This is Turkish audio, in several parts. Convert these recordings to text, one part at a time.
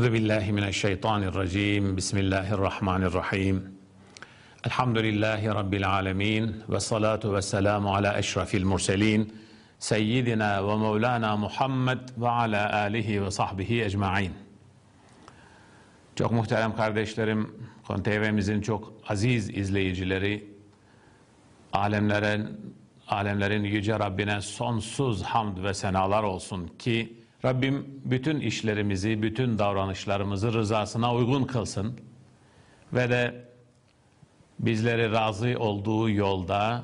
أعوذ بالله من الشيطان الرجيم بسم الله الرحمن الرحيم الحمد لله رب العالمين والصلاة والسلام على أشرف المرسلين سيدنا ومولانا محمد وعلى آله وصحبه أجمعين Çok muhterem kardeşlerim, Kon TV'mizin çok aziz izleyicileri, alemlerin, alemlerin yüce Rabbine sonsuz hamd ve senalar olsun ki Rabbim bütün işlerimizi, bütün davranışlarımızı rızasına uygun kılsın ve de bizleri razı olduğu yolda,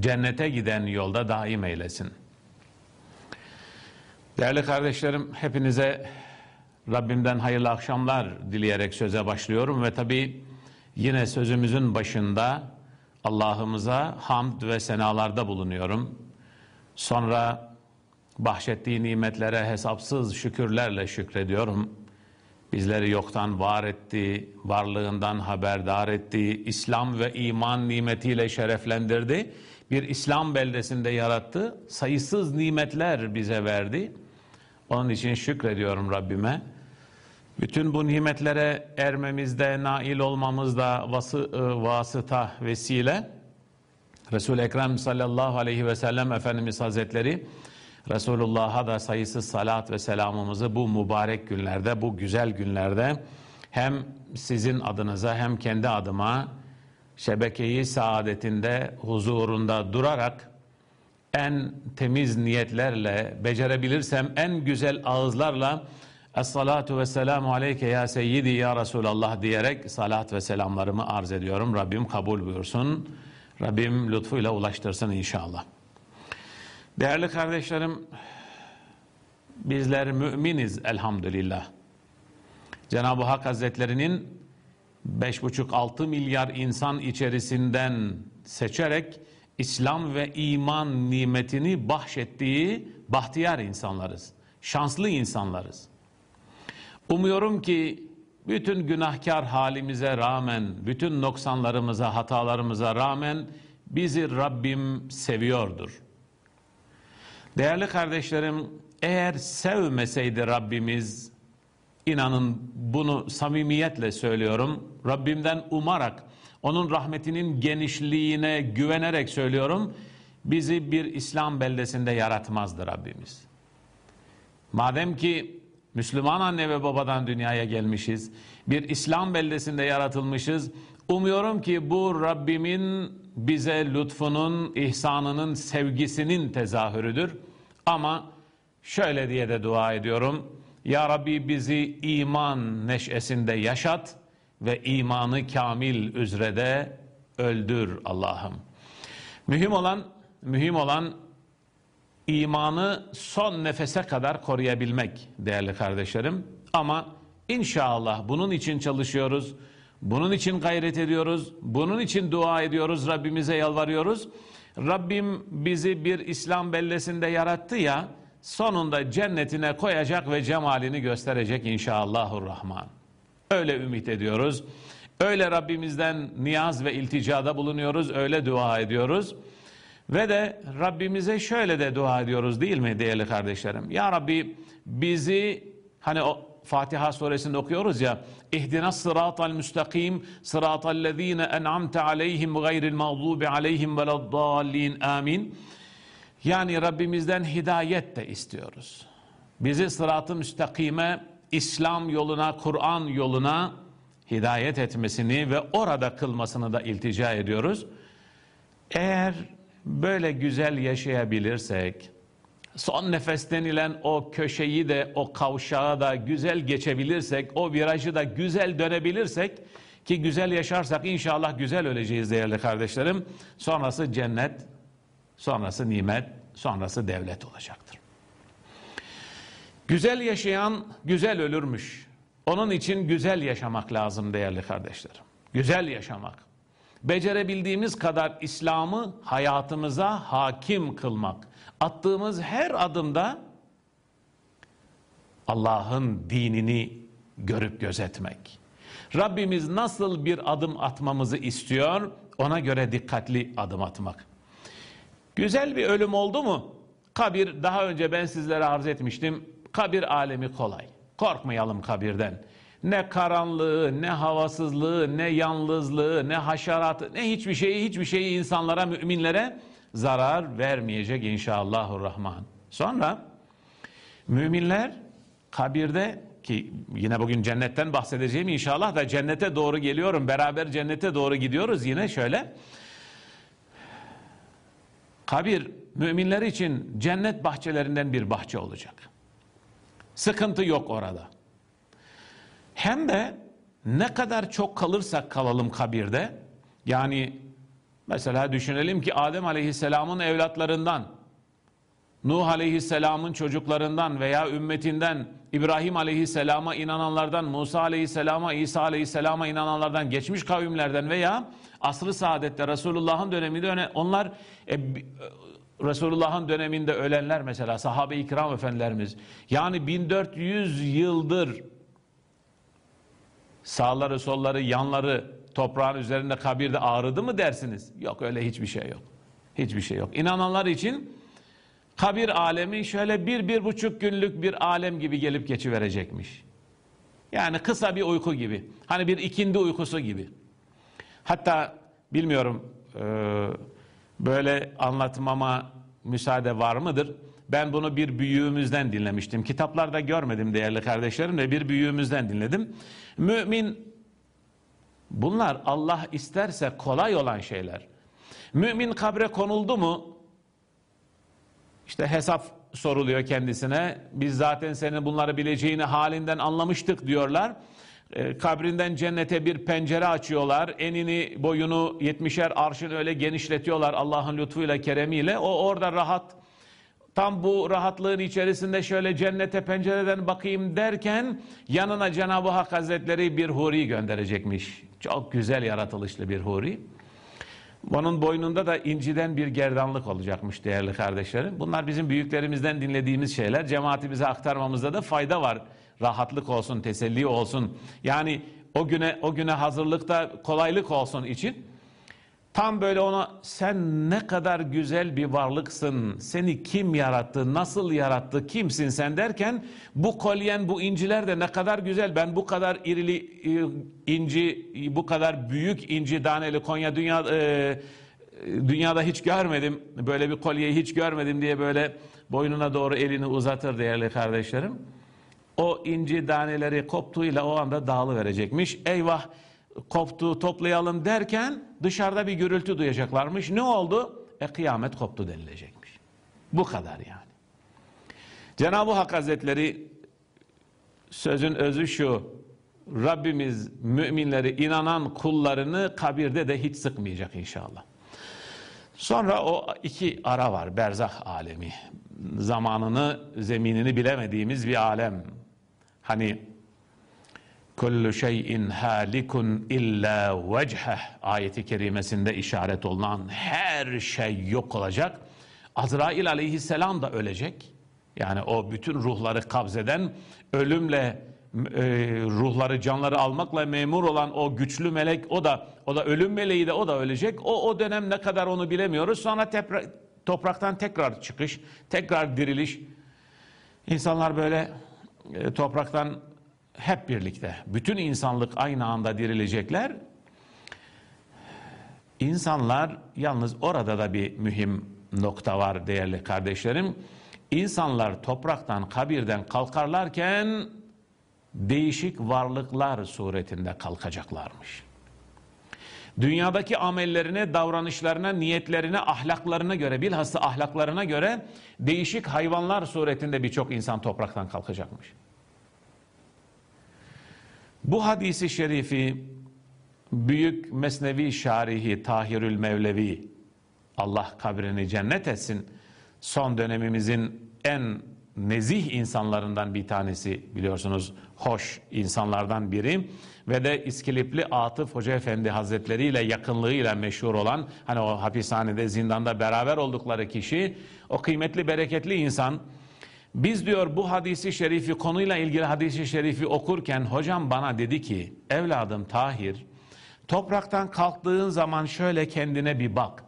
cennete giden yolda daim eylesin. Değerli kardeşlerim, hepinize Rabbimden hayırlı akşamlar dileyerek söze başlıyorum ve tabi yine sözümüzün başında Allah'ımıza hamd ve senalarda bulunuyorum. Sonra bahşettiği nimetlere hesapsız şükürlerle şükrediyorum. Bizleri yoktan var etti, varlığından haberdar etti, İslam ve iman nimetiyle şereflendirdi. Bir İslam beldesinde yarattı, sayısız nimetler bize verdi. Onun için şükrediyorum Rabbime. Bütün bu nimetlere ermemizde, nail olmamızda vası, e, vasıta, vesile Resul-i Ekrem sallallahu aleyhi ve sellem Efendimiz Hazretleri Resulullah'a da sayısız salat ve selamımızı bu mübarek günlerde, bu güzel günlerde hem sizin adınıza hem kendi adıma şebekeyi saadetinde, huzurunda durarak en temiz niyetlerle, becerebilirsem en güzel ağızlarla Es-salatu ve selamu aleyke ya seyyidi ya Resulallah diyerek salat ve selamlarımı arz ediyorum. Rabbim kabul buyursun. Rabbim lütfuyla ulaştırsın inşallah. Değerli kardeşlerim, bizler müminiz elhamdülillah. Cenab-ı Hak Hazretlerinin 5,5-6 milyar insan içerisinden seçerek İslam ve iman nimetini bahşettiği bahtiyar insanlarız. Şanslı insanlarız. Umuyorum ki bütün günahkar halimize rağmen, bütün noksanlarımıza, hatalarımıza rağmen bizi Rabbim seviyordur. Değerli kardeşlerim, eğer sevmeseydi Rabbimiz, inanın bunu samimiyetle söylüyorum, Rabbimden umarak, onun rahmetinin genişliğine güvenerek söylüyorum, bizi bir İslam beldesinde yaratmazdı Rabbimiz. Madem ki Müslüman anne ve babadan dünyaya gelmişiz, bir İslam beldesinde yaratılmışız, umuyorum ki bu Rabbimin bize lütfunun, ihsanının, sevgisinin tezahürüdür. Ama şöyle diye de dua ediyorum. Ya Rabbi bizi iman neşesinde yaşat ve imanı kamil üzrede öldür Allah'ım. Mühim olan, mühim olan imanı son nefese kadar koruyabilmek değerli kardeşlerim. Ama inşallah bunun için çalışıyoruz. Bunun için gayret ediyoruz. Bunun için dua ediyoruz. Rabbimize yalvarıyoruz. Rabbim bizi bir İslam bellesinde yarattı ya sonunda cennetine koyacak ve cemalini gösterecek inşallahurrahman. Öyle ümit ediyoruz. Öyle Rabbimizden niyaz ve ilticada bulunuyoruz. Öyle dua ediyoruz. Ve de Rabbimize şöyle de dua ediyoruz değil mi değerli kardeşlerim? Ya Rabbi bizi hani o Fatiha suresinde okuyoruz ya İhdina sıratal müstakim sıratal lezine en'amte aleyhim gayril mağdubi aleyhim veleddallin amin. Yani Rabbimizden hidayet de istiyoruz. Bizi sırat-ı müstakime İslam yoluna, Kur'an yoluna hidayet etmesini ve orada kılmasını da iltica ediyoruz. Eğer böyle güzel yaşayabilirsek, son nefes denilen o köşeyi de o kavşağı da güzel geçebilirsek, o virajı da güzel dönebilirsek ki güzel yaşarsak inşallah güzel öleceğiz değerli kardeşlerim. Sonrası cennet, sonrası nimet, sonrası devlet olacaktır. Güzel yaşayan güzel ölürmüş. Onun için güzel yaşamak lazım değerli kardeşlerim. Güzel yaşamak. Becerebildiğimiz kadar İslam'ı hayatımıza hakim kılmak. Attığımız her adımda Allah'ın dinini görüp gözetmek. Rabbimiz nasıl bir adım atmamızı istiyor ona göre dikkatli adım atmak. Güzel bir ölüm oldu mu? Kabir daha önce ben sizlere arz etmiştim. Kabir alemi kolay. Korkmayalım kabirden. Ne karanlığı, ne havasızlığı, ne yalnızlığı, ne haşeratı, ne hiçbir şeyi, hiçbir şeyi insanlara, müminlere zarar vermeyecek inşallahurrahman. Sonra müminler kabirde ki yine bugün cennetten bahsedeceğim inşallah da cennete doğru geliyorum. Beraber cennete doğru gidiyoruz yine şöyle. Kabir müminler için cennet bahçelerinden bir bahçe olacak. Sıkıntı yok orada. Hem de ne kadar çok kalırsak kalalım kabirde yani mesela düşünelim ki Adem Aleyhisselam'ın evlatlarından Nuh Aleyhisselam'ın çocuklarından veya ümmetinden İbrahim Aleyhisselam'a inananlardan Musa Aleyhisselam'a İsa Aleyhisselam'a inananlardan geçmiş kavimlerden veya asrı saadette Resulullah'ın döneminde onlar e, Resulullah'ın döneminde ölenler mesela sahabe-i kiram efendilerimiz. Yani 1400 yıldır sağları solları yanları toprağın üzerinde kabirde ağrıdı mı dersiniz? Yok öyle hiçbir şey yok. Hiçbir şey yok. İnananlar için kabir alemi şöyle bir, bir buçuk günlük bir alem gibi gelip geçiverecekmiş. Yani kısa bir uyku gibi. Hani bir ikindi uykusu gibi. Hatta bilmiyorum böyle anlatmama müsaade var mıdır? Ben bunu bir büyüğümüzden dinlemiştim. Kitaplarda görmedim değerli kardeşlerim de bir büyüğümüzden dinledim. Mümin bunlar Allah isterse kolay olan şeyler. Mümin kabre konuldu mu işte hesap soruluyor kendisine. Biz zaten senin bunları bileceğini halinden anlamıştık diyorlar. E, kabrinden cennete bir pencere açıyorlar. Enini boyunu yetmişer arşın öyle genişletiyorlar Allah'ın lütfuyla keremiyle. O orada rahat tam bu rahatlığın içerisinde şöyle cennete pencereden bakayım derken yanına Cenab-ı Hak Hazretleri bir huri gönderecekmiş. Çok güzel yaratılışlı bir huri. Onun boynunda da inciden bir gerdanlık olacakmış değerli kardeşlerim. Bunlar bizim büyüklerimizden dinlediğimiz şeyler. Cemaatimize aktarmamızda da fayda var. Rahatlık olsun, teselli olsun. Yani o güne o güne hazırlıkta kolaylık olsun için Tam böyle ona sen ne kadar güzel bir varlıksın, seni kim yarattı, nasıl yarattı, kimsin sen derken bu kolyen, bu inciler de ne kadar güzel. Ben bu kadar irili e, inci, bu kadar büyük inci daneli Konya dünya e, dünyada hiç görmedim. Böyle bir kolyeyi hiç görmedim diye böyle boynuna doğru elini uzatır değerli kardeşlerim. O inci daneleri koptuğuyla o anda dağılı verecekmiş. Eyvah koptu toplayalım derken dışarıda bir gürültü duyacaklarmış. Ne oldu? E kıyamet koptu denilecekmiş. Bu kadar yani. Cenab-ı Hak Hazretleri sözün özü şu. Rabbimiz müminleri inanan kullarını kabirde de hiç sıkmayacak inşallah. Sonra o iki ara var berzah alemi. Zamanını, zeminini bilemediğimiz bir alem. Hani kullu şeyin halikun illa vecheh ayeti kerimesinde işaret olunan her şey yok olacak. Azrail aleyhisselam da ölecek. Yani o bütün ruhları kabzeden ölümle e, ruhları canları almakla memur olan o güçlü melek o da o da ölüm meleği de o da ölecek. O o dönem ne kadar onu bilemiyoruz. Sonra tepra, topraktan tekrar çıkış, tekrar diriliş. İnsanlar böyle e, topraktan hep birlikte bütün insanlık aynı anda dirilecekler. İnsanlar yalnız orada da bir mühim nokta var değerli kardeşlerim. İnsanlar topraktan, kabirden kalkarlarken değişik varlıklar suretinde kalkacaklarmış. Dünyadaki amellerine, davranışlarına, niyetlerine, ahlaklarına göre, bilhassa ahlaklarına göre değişik hayvanlar suretinde birçok insan topraktan kalkacakmış. Bu hadisi şerifi büyük mesnevi şarihi Tahirül Mevlevi Allah kabrini cennet etsin son dönemimizin en nezih insanlarından bir tanesi biliyorsunuz hoş insanlardan biri ve de İskilipli Atıf Hoca Efendi Hazretleri ile yakınlığıyla meşhur olan hani o hapishanede zindanda beraber oldukları kişi o kıymetli bereketli insan biz diyor bu hadisi şerifi konuyla ilgili hadisi şerifi okurken hocam bana dedi ki evladım Tahir topraktan kalktığın zaman şöyle kendine bir bak.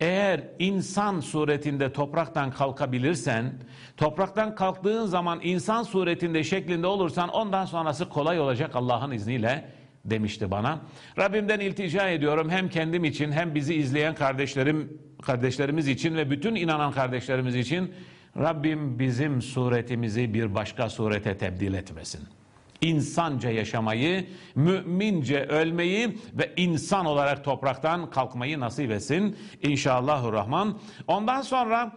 eğer insan suretinde topraktan kalkabilirsen, topraktan kalktığın zaman insan suretinde şeklinde olursan ondan sonrası kolay olacak Allah'ın izniyle demişti bana. Rabbimden iltica ediyorum hem kendim için hem bizi izleyen kardeşlerim kardeşlerimiz için ve bütün inanan kardeşlerimiz için Rabbim bizim suretimizi bir başka surete tebdil etmesin. İnsanca yaşamayı, mümince ölmeyi ve insan olarak topraktan kalkmayı nasip etsin. İnşallahurrahman. Ondan sonra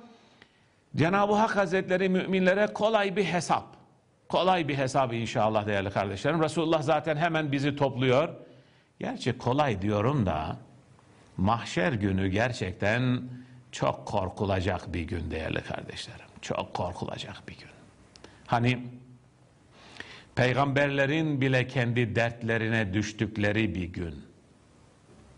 Cenab-ı Hak Hazretleri müminlere kolay bir hesap. Kolay bir hesap inşallah değerli kardeşlerim. Resulullah zaten hemen bizi topluyor. Gerçi kolay diyorum da mahşer günü gerçekten çok korkulacak bir gün değerli kardeşlerim. Çok korkulacak bir gün. Hani peygamberlerin bile kendi dertlerine düştükleri bir gün.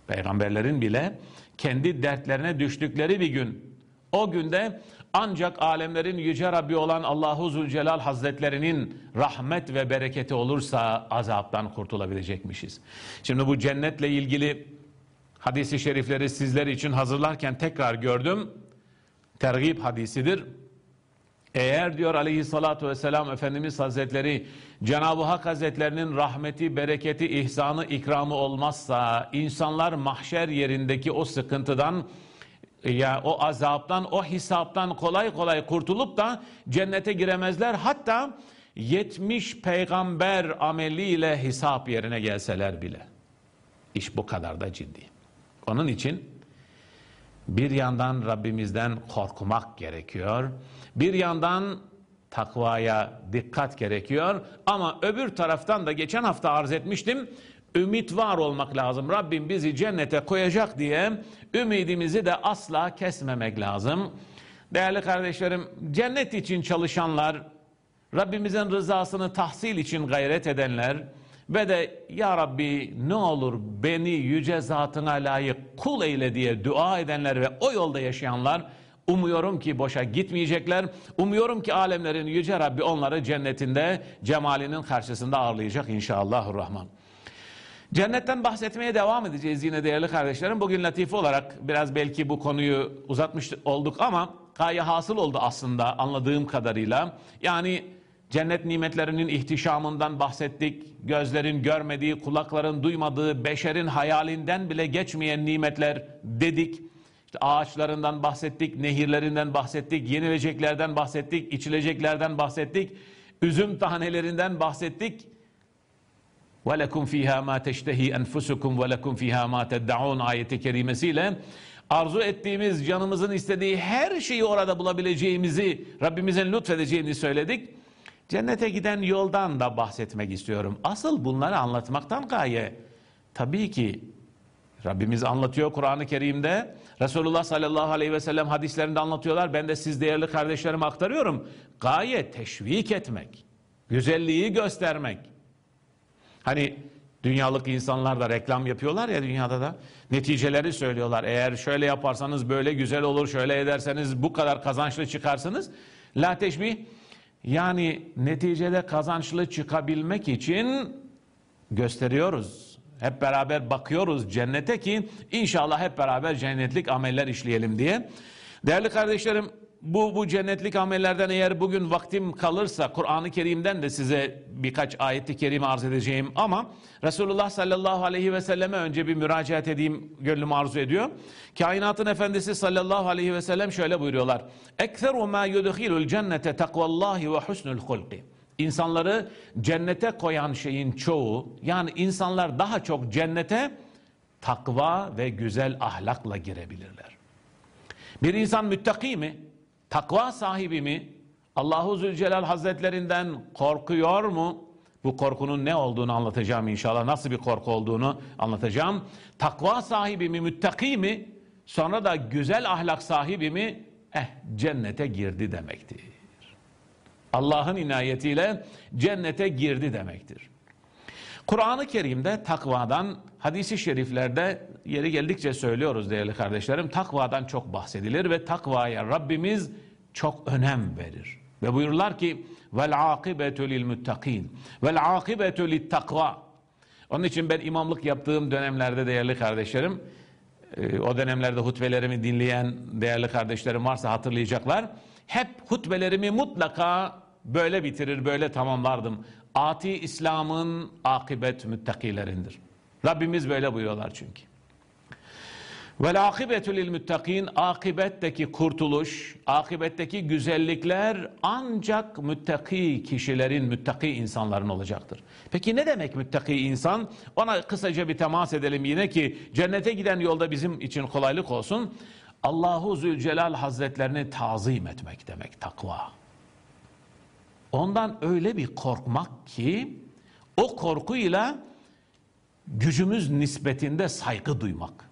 Peygamberlerin bile kendi dertlerine düştükleri bir gün. O günde ancak alemlerin yüce Rabbi olan Allahu Zülcelal Hazretlerinin rahmet ve bereketi olursa azaptan kurtulabilecekmişiz. Şimdi bu cennetle ilgili hadisi şerifleri sizler için hazırlarken tekrar gördüm. Tergib hadisidir. Eğer diyor aleyhissalatu vesselam Efendimiz Hazretleri Cenab-ı Hak Hazretlerinin rahmeti, bereketi, ihsanı, ikramı olmazsa insanlar mahşer yerindeki o sıkıntıdan ya o azaptan, o hesaptan kolay kolay kurtulup da cennete giremezler. Hatta 70 peygamber ameliyle hesap yerine gelseler bile. İş bu kadar da ciddi. Onun için bir yandan Rabbimizden korkmak gerekiyor. Bir yandan takvaya dikkat gerekiyor. Ama öbür taraftan da geçen hafta arz etmiştim. Ümit var olmak lazım. Rabbim bizi cennete koyacak diye ümidimizi de asla kesmemek lazım. Değerli kardeşlerim, cennet için çalışanlar, Rabbimizin rızasını tahsil için gayret edenler ve de Ya Rabbi ne olur beni yüce zatına layık kul eyle diye dua edenler ve o yolda yaşayanlar umuyorum ki boşa gitmeyecekler. Umuyorum ki alemlerin yüce Rabbi onları cennetinde cemalinin karşısında ağırlayacak inşallahurrahman. Cennetten bahsetmeye devam edeceğiz yine değerli kardeşlerim. Bugün latife olarak biraz belki bu konuyu uzatmış olduk ama gaye hasıl oldu aslında anladığım kadarıyla. Yani cennet nimetlerinin ihtişamından bahsettik. Gözlerin görmediği, kulakların duymadığı, beşerin hayalinden bile geçmeyen nimetler dedik. İşte ağaçlarından bahsettik, nehirlerinden bahsettik, yenileceklerden bahsettik, içileceklerden bahsettik, üzüm tanelerinden bahsettik. وَلَكُمْ ف۪يهَا مَا تَشْتَهِي أَنْفُسُكُمْ وَلَكُمْ ف۪يهَا مَا تَدَّعُونَ ayeti kerimesiyle arzu ettiğimiz, canımızın istediği her şeyi orada bulabileceğimizi, Rabbimizin lütfedeceğini söyledik. Cennete giden yoldan da bahsetmek istiyorum. Asıl bunları anlatmaktan gaye. Tabii ki Rabbimiz anlatıyor Kur'an-ı Kerim'de. Resulullah sallallahu aleyhi ve sellem hadislerinde anlatıyorlar. Ben de siz değerli kardeşlerime aktarıyorum. Gaye teşvik etmek, güzelliği göstermek. Hani dünyalık insanlar da reklam yapıyorlar ya dünyada da. Neticeleri söylüyorlar. Eğer şöyle yaparsanız böyle güzel olur, şöyle ederseniz bu kadar kazançlı çıkarsınız. La teşbih yani neticede kazançlı çıkabilmek için gösteriyoruz. Hep beraber bakıyoruz cennete ki inşallah hep beraber cennetlik ameller işleyelim diye. Değerli kardeşlerim bu, bu cennetlik amellerden eğer bugün vaktim kalırsa Kur'an-ı Kerim'den de size birkaç ayeti kerime arz edeceğim ama Resulullah sallallahu aleyhi ve selleme önce bir müracaat edeyim gönlüm arzu ediyor. Kainatın efendisi sallallahu aleyhi ve sellem şöyle buyuruyorlar. Ekseru ma yudkhilul cennete takvallahi ve husnul hulki. İnsanları cennete koyan şeyin çoğu yani insanlar daha çok cennete takva ve güzel ahlakla girebilirler. Bir insan müttaki mi? Takva sahibi mi? Allahu Zülcelal Hazretlerinden korkuyor mu? Bu korkunun ne olduğunu anlatacağım inşallah. Nasıl bir korku olduğunu anlatacağım. Takva sahibi mi, müttaki mi? Sonra da güzel ahlak sahibi mi? Eh cennete girdi demektir. Allah'ın inayetiyle cennete girdi demektir. Kur'an-ı Kerim'de takvadan, hadisi şeriflerde yeri geldikçe söylüyoruz değerli kardeşlerim. Takvadan çok bahsedilir ve takvaya Rabbimiz çok önem verir. Ve buyururlar ki vel akibetu lil muttakin vel akibetu lit takva. Onun için ben imamlık yaptığım dönemlerde değerli kardeşlerim e, o dönemlerde hutbelerimi dinleyen değerli kardeşlerim varsa hatırlayacaklar. Hep hutbelerimi mutlaka böyle bitirir, böyle tamamlardım. Ati İslam'ın akibet müttakilerindir. Rabbimiz böyle buyuruyorlar çünkü. Vel akibetu lil muttakin akibetteki kurtuluş, akibetteki güzellikler ancak müttaki kişilerin, müttaki insanların olacaktır. Peki ne demek müttaki insan? Ona kısaca bir temas edelim yine ki cennete giden yolda bizim için kolaylık olsun. Allahu Zülcelal Hazretlerini tazim etmek demek takva. Ondan öyle bir korkmak ki o korkuyla gücümüz nispetinde saygı duymak.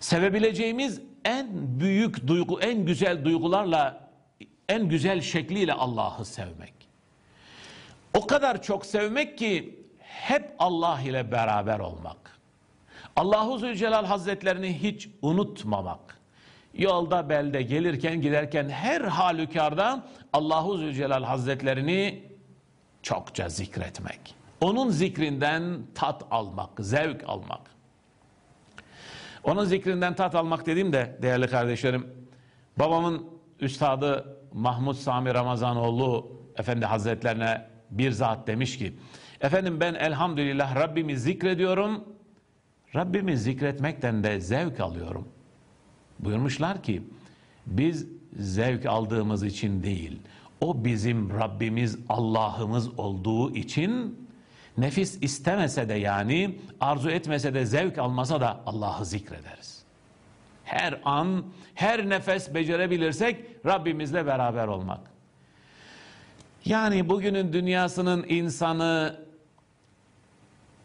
Sevebileceğimiz en büyük duygu, en güzel duygularla, en güzel şekliyle Allah'ı sevmek. O kadar çok sevmek ki hep Allah ile beraber olmak. Allahu Zülcelal Hazretlerini hiç unutmamak. Yolda belde gelirken giderken her halükarda Allahu Zülcelal Hazretlerini çokça zikretmek. Onun zikrinden tat almak, zevk almak. Onun zikrinden tat almak dedim de değerli kardeşlerim. Babamın üstadı Mahmud Sami Ramazanoğlu Efendi Hazretlerine bir zat demiş ki Efendim ben elhamdülillah Rabbimi zikrediyorum. Rabbimi zikretmekten de zevk alıyorum. Buyurmuşlar ki biz zevk aldığımız için değil o bizim Rabbimiz Allah'ımız olduğu için nefis istemese de yani arzu etmese de zevk almasa da Allah'ı zikrederiz. Her an, her nefes becerebilirsek Rabbimizle beraber olmak. Yani bugünün dünyasının insanı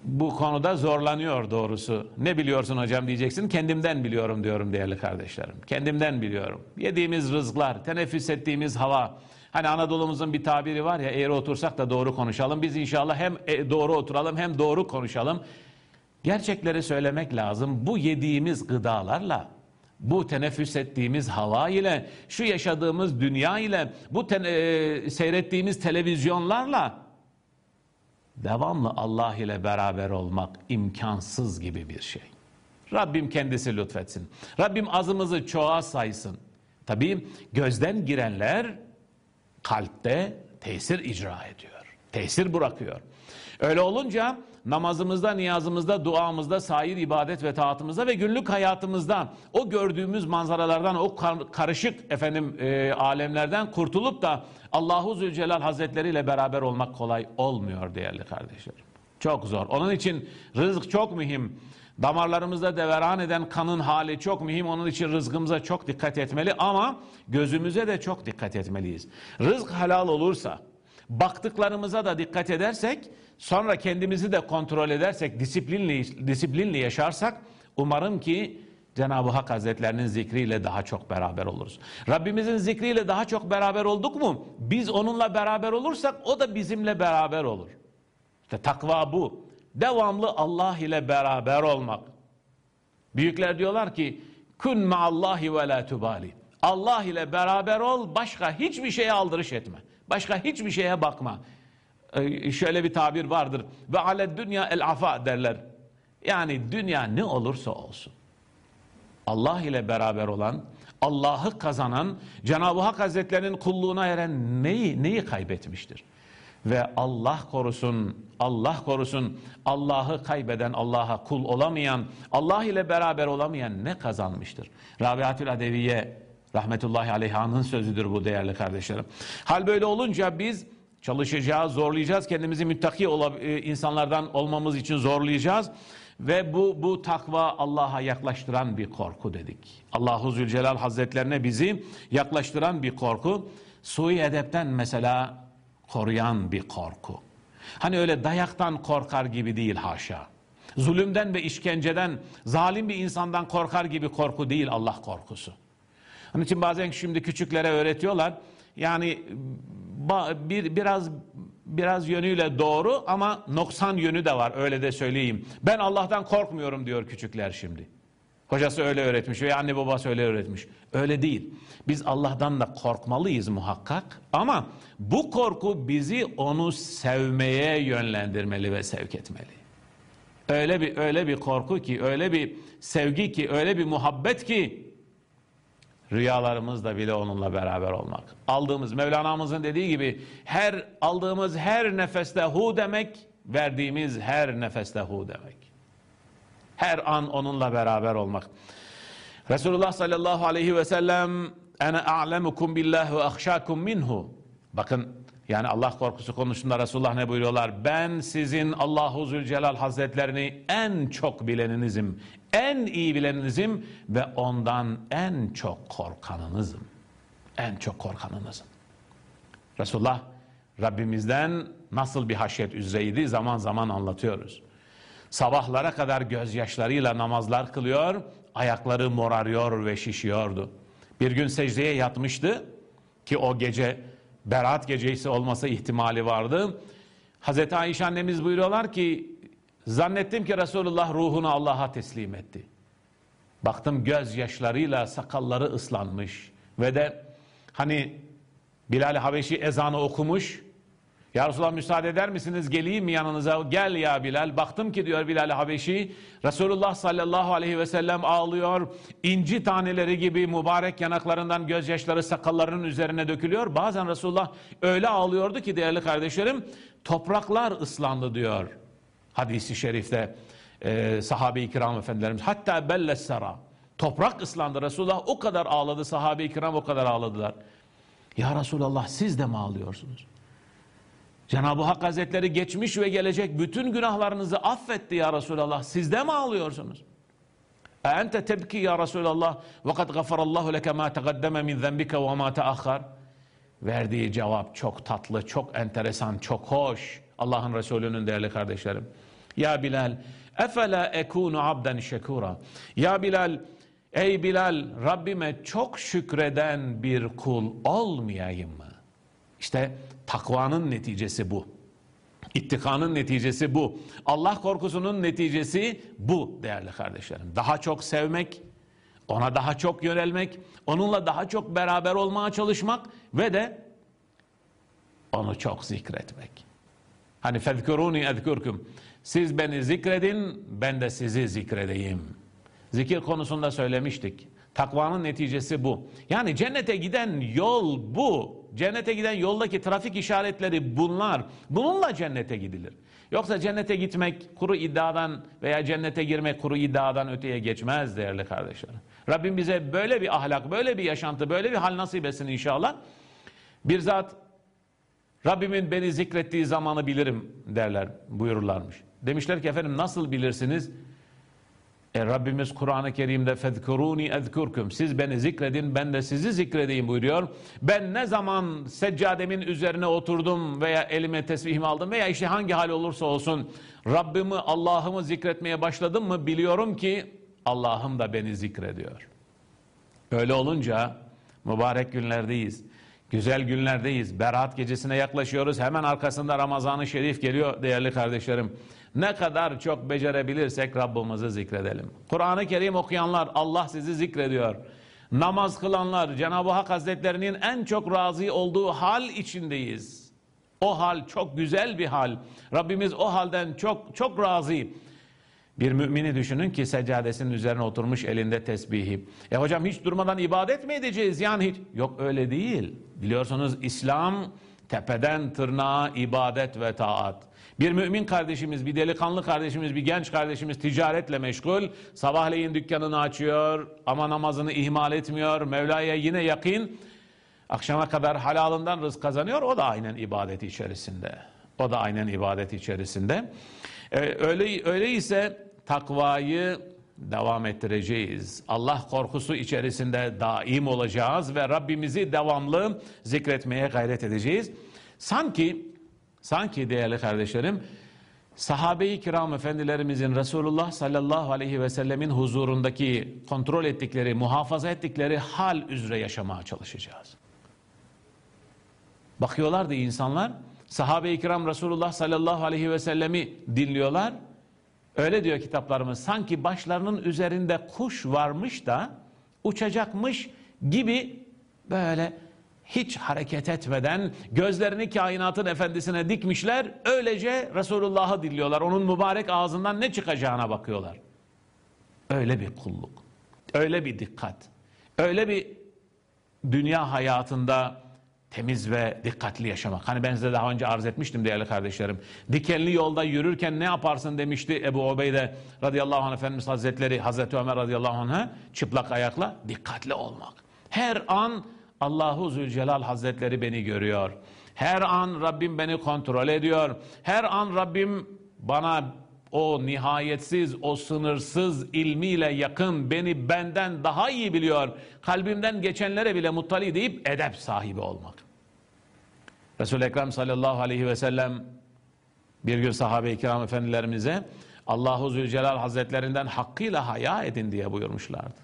bu konuda zorlanıyor doğrusu. Ne biliyorsun hocam diyeceksin. Kendimden biliyorum diyorum değerli kardeşlerim. Kendimden biliyorum. Yediğimiz rızıklar, teneffüs ettiğimiz hava. Hani Anadolu'muzun bir tabiri var ya eğri otursak da doğru konuşalım. Biz inşallah hem e, doğru oturalım hem doğru konuşalım. Gerçekleri söylemek lazım. Bu yediğimiz gıdalarla bu teneffüs ettiğimiz hava ile, şu yaşadığımız dünya ile, bu e, seyrettiğimiz televizyonlarla devamlı Allah ile beraber olmak imkansız gibi bir şey. Rabbim kendisi lütfetsin. Rabbim azımızı çoğa saysın. Tabii gözden girenler kalpte tesir icra ediyor. Tesir bırakıyor. Öyle olunca namazımızda, niyazımızda, duamızda, sair ibadet ve taatımızda ve günlük hayatımızda o gördüğümüz manzaralardan, o karışık efendim e, alemlerden kurtulup da Allahu Zülcelal Hazretleri ile beraber olmak kolay olmuyor değerli kardeşlerim. Çok zor. Onun için rızık çok mühim. Damarlarımızda deveran eden kanın hali çok mühim. Onun için rızkımıza çok dikkat etmeli ama gözümüze de çok dikkat etmeliyiz. Rızk halal olursa, baktıklarımıza da dikkat edersek, sonra kendimizi de kontrol edersek, disiplinli, disiplinli yaşarsak, umarım ki Cenab-ı Hak Hazretlerinin zikriyle daha çok beraber oluruz. Rabbimizin zikriyle daha çok beraber olduk mu? Biz onunla beraber olursak o da bizimle beraber olur. İşte takva bu. Devamlı Allah ile beraber olmak. Büyükler diyorlar ki kun ma'allahi ve la tubali. Allah ile beraber ol, başka hiçbir şeye aldırış etme. Başka hiçbir şeye bakma. Ee, şöyle bir tabir vardır. Ve ale dünya el afa derler. Yani dünya ne olursa olsun. Allah ile beraber olan, Allah'ı kazanan, Cenab-ı Hak Hazretlerinin kulluğuna eren neyi, neyi kaybetmiştir? Ve Allah korusun, Allah korusun, Allah'ı kaybeden, Allah'a kul olamayan, Allah ile beraber olamayan ne kazanmıştır? Rabiatül Adeviye rahmetullahi aleyhanın sözüdür bu değerli kardeşlerim. Hal böyle olunca biz çalışacağız, zorlayacağız, kendimizi müttaki e, insanlardan olmamız için zorlayacağız. Ve bu, bu takva Allah'a yaklaştıran bir korku dedik. Allahu Zülcelal Hazretlerine bizi yaklaştıran bir korku. Sui edepten mesela koruyan bir korku. Hani öyle dayaktan korkar gibi değil haşa. Zulümden ve işkenceden, zalim bir insandan korkar gibi korku değil Allah korkusu. Onun için bazen şimdi küçüklere öğretiyorlar. Yani bir biraz biraz yönüyle doğru ama noksan yönü de var öyle de söyleyeyim. Ben Allah'tan korkmuyorum diyor küçükler şimdi. Hocası öyle öğretmiş veya anne babası öyle öğretmiş. Öyle değil. Biz Allah'tan da korkmalıyız muhakkak ama bu korku bizi onu sevmeye yönlendirmeli ve sevk etmeli. Öyle bir öyle bir korku ki, öyle bir sevgi ki, öyle bir muhabbet ki rüyalarımızda bile onunla beraber olmak. Aldığımız Mevlana'mızın dediği gibi her aldığımız her nefeste hu demek, verdiğimiz her nefeste hu demek. Her an onunla beraber olmak. Resulullah sallallahu aleyhi ve sellem ene a'lemukum billah ve ahşakum minhu. Bakın yani Allah korkusu konusunda Resulullah ne buyuruyorlar? Ben sizin Allahu Zülcelal Hazretlerini en çok bileninizim. En iyi bileninizim ve ondan en çok korkanınızım. En çok korkanınızım. Resulullah Rabbimizden nasıl bir haşyet üzereydi zaman zaman anlatıyoruz. Sabahlara kadar gözyaşlarıyla namazlar kılıyor, ayakları morarıyor ve şişiyordu. Bir gün secdeye yatmıştı ki o gece Berat gecesi olması ihtimali vardı. Hazreti Ayşe annemiz buyuruyorlar ki zannettim ki Resulullah ruhunu Allah'a teslim etti. Baktım gözyaşlarıyla sakalları ıslanmış ve de hani Bilal Habeşi ezanı okumuş ya Resulallah müsaade eder misiniz geleyim mi yanınıza? Gel ya Bilal. Baktım ki diyor Bilal Habeşi Resulullah sallallahu aleyhi ve sellem ağlıyor. İnci taneleri gibi mübarek yanaklarından gözyaşları sakallarının üzerine dökülüyor. Bazen Resulullah öyle ağlıyordu ki değerli kardeşlerim topraklar ıslandı diyor. Hadisi şerifte e, sahabe-i kiram efendilerimiz. Hatta bellessera. Toprak ıslandı. Resulullah o kadar ağladı. Sahabe-i kiram o kadar ağladılar. Ya Resulallah siz de mi ağlıyorsunuz? Cenab-ı Hak Hazretleri geçmiş ve gelecek bütün günahlarınızı affetti ya Resulallah. Siz de mi ağlıyorsunuz? Ente tebki ya Resulallah ve kad gafarallahu leke ma tegaddeme min zenbike ve ma teahhar. Verdiği cevap çok tatlı, çok enteresan, çok hoş. Allah'ın Resulü'nün değerli kardeşlerim. Ya Bilal, efela ekunu abden şekura. Ya Bilal, ey Bilal, Rabbime çok şükreden bir kul olmayayım mı? İşte takvanın neticesi bu. İttikanın neticesi bu. Allah korkusunun neticesi bu değerli kardeşlerim. Daha çok sevmek, ona daha çok yönelmek, onunla daha çok beraber olmaya çalışmak ve de onu çok zikretmek. Hani fezkuruni ezkurkum. Siz beni zikredin, ben de sizi zikredeyim. Zikir konusunda söylemiştik. Takvanın neticesi bu. Yani cennete giden yol bu. Cennete giden yoldaki trafik işaretleri bunlar. Bununla cennete gidilir. Yoksa cennete gitmek kuru iddiadan veya cennete girmek kuru iddiadan öteye geçmez değerli kardeşler. Rabbim bize böyle bir ahlak, böyle bir yaşantı, böyle bir hal nasip etsin inşallah. Bir zat Rabbimin beni zikrettiği zamanı bilirim derler buyururlarmış. Demişler ki efendim nasıl bilirsiniz? E, Rabbimiz Kur'an-ı Kerim'de fezkuruni ezkurkum. Siz beni zikredin ben de sizi zikredeyim buyuruyor. Ben ne zaman seccademin üzerine oturdum veya elime tesbihimi aldım veya işte hangi hal olursa olsun Rabbimi Allah'ımı zikretmeye başladım mı biliyorum ki Allah'ım da beni zikrediyor. Öyle olunca mübarek günlerdeyiz. Güzel günlerdeyiz. Berat gecesine yaklaşıyoruz. Hemen arkasında Ramazan-ı Şerif geliyor değerli kardeşlerim. Ne kadar çok becerebilirsek Rabbimizi zikredelim. Kur'an-ı Kerim okuyanlar Allah sizi zikrediyor. Namaz kılanlar Cenab-ı Hak Hazretlerinin en çok razı olduğu hal içindeyiz. O hal çok güzel bir hal. Rabbimiz o halden çok çok razı. Bir mümini düşünün ki seccadesinin üzerine oturmuş elinde tesbihi. E hocam hiç durmadan ibadet mi edeceğiz? Yani hiç. Yok öyle değil. Biliyorsunuz İslam tepeden tırnağa ibadet ve taat. Bir mümin kardeşimiz, bir delikanlı kardeşimiz, bir genç kardeşimiz ticaretle meşgul. Sabahleyin dükkanını açıyor ama namazını ihmal etmiyor. Mevla'ya yine yakın. Akşama kadar halalından rızk kazanıyor. O da aynen ibadet içerisinde. O da aynen ibadet içerisinde. Ee, öyle öyleyse takvayı devam ettireceğiz. Allah korkusu içerisinde daim olacağız ve Rabbimizi devamlı zikretmeye gayret edeceğiz. Sanki sanki değerli kardeşlerim sahabe-i kiram efendilerimizin Resulullah sallallahu aleyhi ve sellemin huzurundaki kontrol ettikleri, muhafaza ettikleri hal üzere yaşamaya çalışacağız. Bakıyorlardı insanlar sahabe-i kiram Resulullah sallallahu aleyhi ve sellemi dinliyorlar. Öyle diyor kitaplarımız sanki başlarının üzerinde kuş varmış da uçacakmış gibi böyle hiç hareket etmeden gözlerini kainatın efendisine dikmişler. Öylece Resulullah'ı dinliyorlar. Onun mübarek ağzından ne çıkacağına bakıyorlar. Öyle bir kulluk. Öyle bir dikkat. Öyle bir dünya hayatında temiz ve dikkatli yaşamak. Hani ben size daha önce arz etmiştim değerli kardeşlerim. Dikenli yolda yürürken ne yaparsın demişti Ebu Ubeyde radıyallahu anh Efendimiz Hazretleri Hazreti Ömer radıyallahu anh'a çıplak ayakla dikkatli olmak. Her an Allahu Zülcelal Hazretleri beni görüyor. Her an Rabbim beni kontrol ediyor. Her an Rabbim bana o nihayetsiz, o sınırsız ilmiyle yakın, beni benden daha iyi biliyor. Kalbimden geçenlere bile muttali deyip edep sahibi olmak. Resul-i Ekrem sallallahu aleyhi ve sellem bir gün sahabe-i kiram efendilerimize Allahu Zülcelal Hazretlerinden hakkıyla haya edin diye buyurmuşlardı.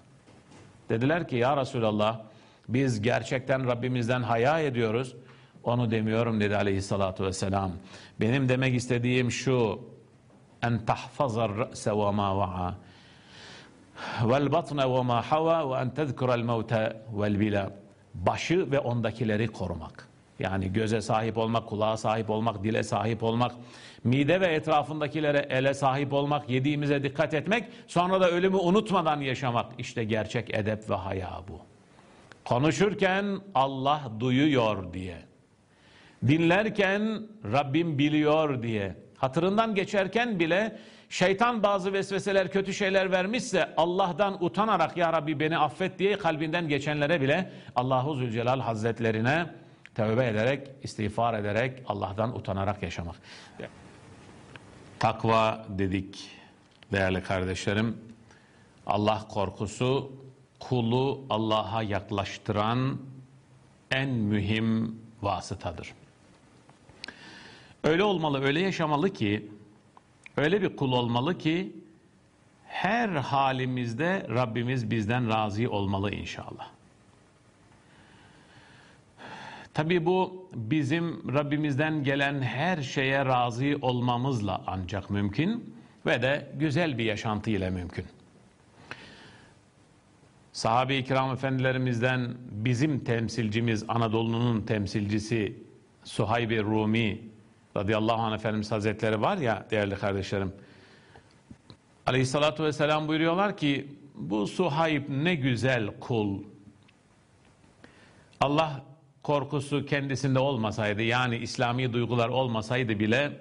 Dediler ki ya Resulallah biz gerçekten Rabbimizden haya ediyoruz. Onu demiyorum dedi aleyhissalatu vesselam. Benim demek istediğim şu en tahfazar ra'se ve ma va'a vel batne ve ma hava ve en tezkurel mevte vel bila başı ve ondakileri korumak. Yani göze sahip olmak, kulağa sahip olmak, dile sahip olmak, mide ve etrafındakilere ele sahip olmak, yediğimize dikkat etmek, sonra da ölümü unutmadan yaşamak. İşte gerçek edep ve haya bu. Konuşurken Allah duyuyor diye. Dinlerken Rabbim biliyor diye. Hatırından geçerken bile şeytan bazı vesveseler, kötü şeyler vermişse Allah'tan utanarak ya Rabbi beni affet diye kalbinden geçenlere bile Allahu Zülcelal Hazretlerine tövbe ederek, istiğfar ederek Allah'tan utanarak yaşamak. Takva dedik değerli kardeşlerim. Allah korkusu kulu Allah'a yaklaştıran en mühim vasıtadır. Öyle olmalı, öyle yaşamalı ki, öyle bir kul olmalı ki, her halimizde Rabbimiz bizden razı olmalı inşallah. Tabi bu bizim Rabbimizden gelen her şeye razı olmamızla ancak mümkün ve de güzel bir yaşantı ile mümkün. Sahabe-i kiram efendilerimizden bizim temsilcimiz, Anadolu'nun temsilcisi Suhayb-i Rumi radıyallahu anh Efendimiz Hazretleri var ya değerli kardeşlerim. Aleyhissalatu vesselam buyuruyorlar ki bu Suhayb ne güzel kul. Allah korkusu kendisinde olmasaydı yani İslami duygular olmasaydı bile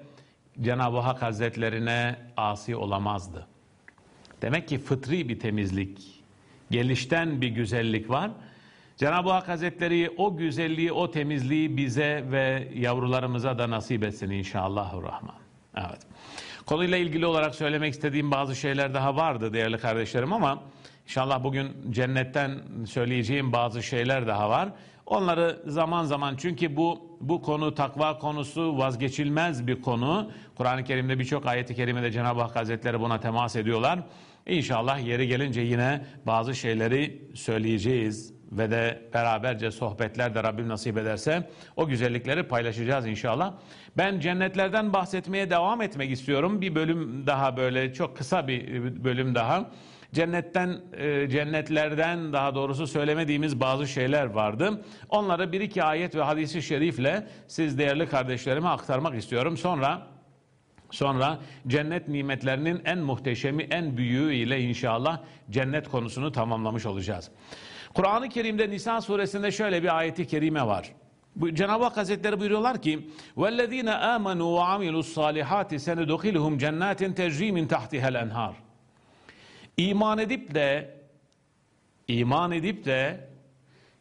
Cenab-ı Hak Hazretlerine asi olamazdı. Demek ki fıtri bir temizlik, gelişten bir güzellik var. Cenab-ı Hak Hazretleri o güzelliği, o temizliği bize ve yavrularımıza da nasip etsin inşallahurrahman. Evet. Konuyla ilgili olarak söylemek istediğim bazı şeyler daha vardı değerli kardeşlerim ama inşallah bugün cennetten söyleyeceğim bazı şeyler daha var. Onları zaman zaman çünkü bu bu konu takva konusu vazgeçilmez bir konu. Kur'an-ı Kerim'de birçok ayeti kerimede Cenab-ı Hak Hazretleri buna temas ediyorlar. İnşallah yeri gelince yine bazı şeyleri söyleyeceğiz ve de beraberce sohbetlerde Rabbim nasip ederse o güzellikleri paylaşacağız inşallah. Ben cennetlerden bahsetmeye devam etmek istiyorum. Bir bölüm daha böyle çok kısa bir bölüm daha. Cennetten, e, cennetlerden daha doğrusu söylemediğimiz bazı şeyler vardı. Onları bir iki ayet ve hadisi şerifle siz değerli kardeşlerime aktarmak istiyorum. Sonra Sonra cennet nimetlerinin en muhteşemi, en büyüğü ile inşallah cennet konusunu tamamlamış olacağız. Kur'an-ı Kerim'de Nisa suresinde şöyle bir ayeti kerime var. Cenab-ı Hak Hazretleri buyuruyorlar ki وَالَّذ۪ينَ آمَنُوا وَعَمِلُوا الصَّالِحَاتِ سَنُدُخِلُهُمْ جَنَّاتٍ تَجْرِي مِنْ تَحْتِهَا الْاَنْهَارِ İman edip de iman edip de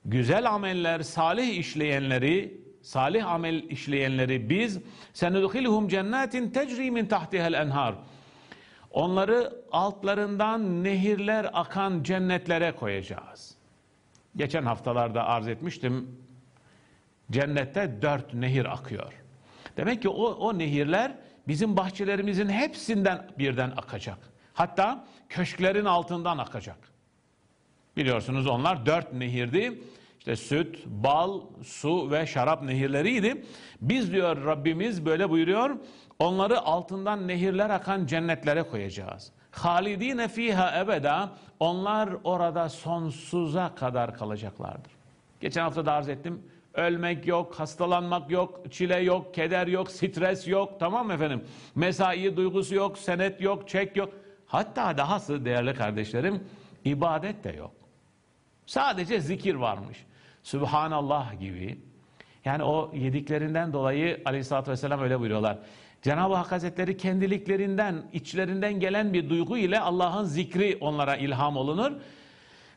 güzel ameller, salih işleyenleri, salih amel işleyenleri biz senudkhilhum cennetin tecri min tahtiha'l enhar. Onları altlarından nehirler akan cennetlere koyacağız. Geçen haftalarda arz etmiştim. Cennette dört nehir akıyor. Demek ki o, o nehirler bizim bahçelerimizin hepsinden birden akacak. Hatta köşklerin altından akacak. Biliyorsunuz onlar dört nehirdi. İşte süt, bal, su ve şarap nehirleriydi. Biz diyor Rabbimiz böyle buyuruyor. Onları altından nehirler akan cennetlere koyacağız. Halidine fiha ebeda. Onlar orada sonsuza kadar kalacaklardır. Geçen hafta da arz ettim. ölmek yok, hastalanmak yok, çile yok, keder yok, stres yok. Tamam mı efendim? Mesai duygusu yok, senet yok, çek yok. Hatta dahası değerli kardeşlerim ibadet de yok. Sadece zikir varmış. Subhanallah gibi. Yani o yediklerinden dolayı aleyhissalatü vesselam öyle buyuruyorlar. Cenab-ı Hak Hazretleri kendiliklerinden, içlerinden gelen bir duygu ile Allah'ın zikri onlara ilham olunur.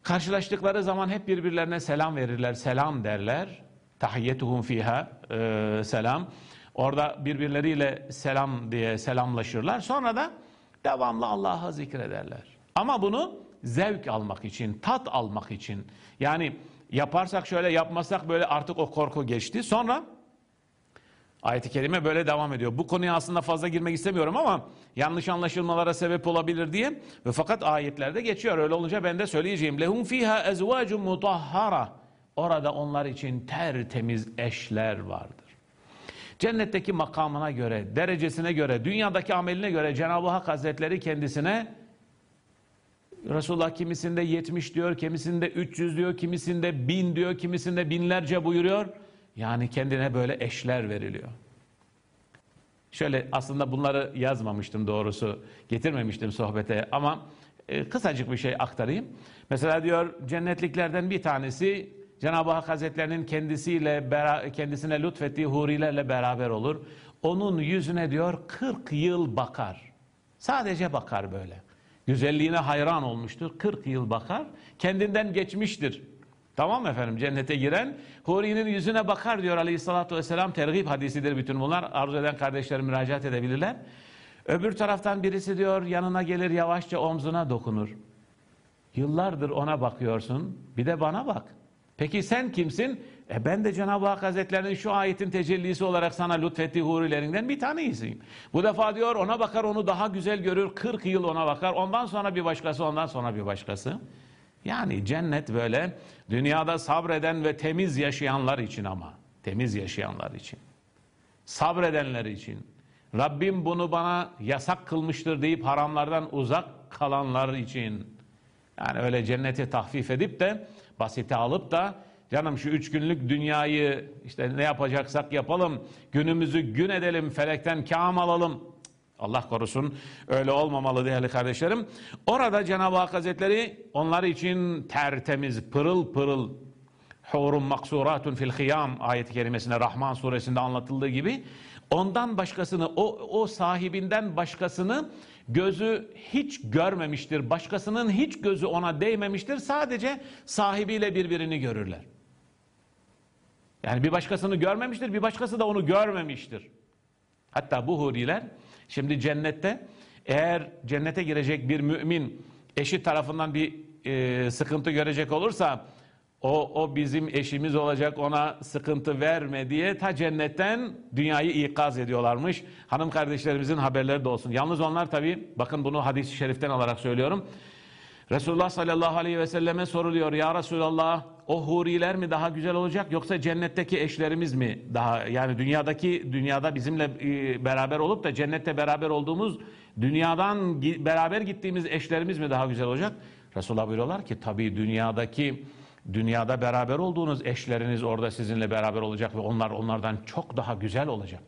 Karşılaştıkları zaman hep birbirlerine selam verirler, selam derler. Tahiyyetuhum fiha, e, selam. Orada birbirleriyle selam diye selamlaşırlar. Sonra da devamlı Allah'ı zikrederler. Ama bunu zevk almak için, tat almak için. Yani yaparsak şöyle, yapmasak böyle artık o korku geçti. Sonra Ayet-i Kerime böyle devam ediyor. Bu konuya aslında fazla girmek istemiyorum ama yanlış anlaşılmalara sebep olabilir diye. Ve fakat ayetlerde geçiyor. Öyle olunca ben de söyleyeceğim. Lehum fiha ezvacun mutahhara. Orada onlar için tertemiz eşler vardır. Cennetteki makamına göre, derecesine göre, dünyadaki ameline göre Cenab-ı Hak Hazretleri kendisine Resulullah kimisinde 70 diyor, kimisinde 300 diyor, kimisinde 1000 diyor, kimisinde binlerce buyuruyor. Yani kendine böyle eşler veriliyor. Şöyle aslında bunları yazmamıştım doğrusu, getirmemiştim sohbete ama e, kısacık bir şey aktarayım. Mesela diyor cennetliklerden bir tanesi Cenab-ı Hak Hazretlerinin kendisiyle kendisine lütfettiği hurilerle beraber olur. Onun yüzüne diyor 40 yıl bakar. Sadece bakar böyle. Güzelliğine hayran olmuştur. 40 yıl bakar. Kendinden geçmiştir. Tamam efendim? Cennete giren hurinin yüzüne bakar diyor aleyhissalatü vesselam. Tergib hadisidir bütün bunlar. Arzu eden kardeşlerim müracaat edebilirler. Öbür taraftan birisi diyor yanına gelir yavaşça omzuna dokunur. Yıllardır ona bakıyorsun. Bir de bana bak. Peki sen kimsin? E ben de Cenab-ı Hak Hazretlerinin şu ayetin tecellisi olarak sana lütfettiği hurilerinden bir tanesiyim. Bu defa diyor ona bakar onu daha güzel görür. 40 yıl ona bakar. Ondan sonra bir başkası ondan sonra bir başkası. Yani cennet böyle dünyada sabreden ve temiz yaşayanlar için ama. Temiz yaşayanlar için. Sabredenler için. Rabbim bunu bana yasak kılmıştır deyip haramlardan uzak kalanlar için. Yani öyle cenneti tahfif edip de basite alıp da canım şu üç günlük dünyayı işte ne yapacaksak yapalım, günümüzü gün edelim, felekten kam alalım. Allah korusun öyle olmamalı değerli kardeşlerim. Orada Cenab-ı Hak Hazretleri onlar için tertemiz, pırıl pırıl hurun maksuratun fil hıyam ayet-i kerimesinde Rahman suresinde anlatıldığı gibi ondan başkasını o, o sahibinden başkasını gözü hiç görmemiştir. Başkasının hiç gözü ona değmemiştir. Sadece sahibiyle birbirini görürler. Yani bir başkasını görmemiştir, bir başkası da onu görmemiştir. Hatta bu huriler şimdi cennette eğer cennete girecek bir mümin eşi tarafından bir e, sıkıntı görecek olursa o, o bizim eşimiz olacak ona sıkıntı verme diye ta cennetten dünyayı ikaz ediyorlarmış. Hanım kardeşlerimizin haberleri de olsun. Yalnız onlar tabi bakın bunu hadis-i şeriften alarak söylüyorum. Resulullah sallallahu aleyhi ve selleme soruluyor. Ya Resulallah o huriler mi daha güzel olacak yoksa cennetteki eşlerimiz mi daha yani dünyadaki dünyada bizimle e, beraber olup da cennette beraber olduğumuz dünyadan beraber gittiğimiz eşlerimiz mi daha güzel olacak? Resulullah buyuruyorlar ki tabii dünyadaki dünyada beraber olduğunuz eşleriniz orada sizinle beraber olacak ve onlar onlardan çok daha güzel olacak.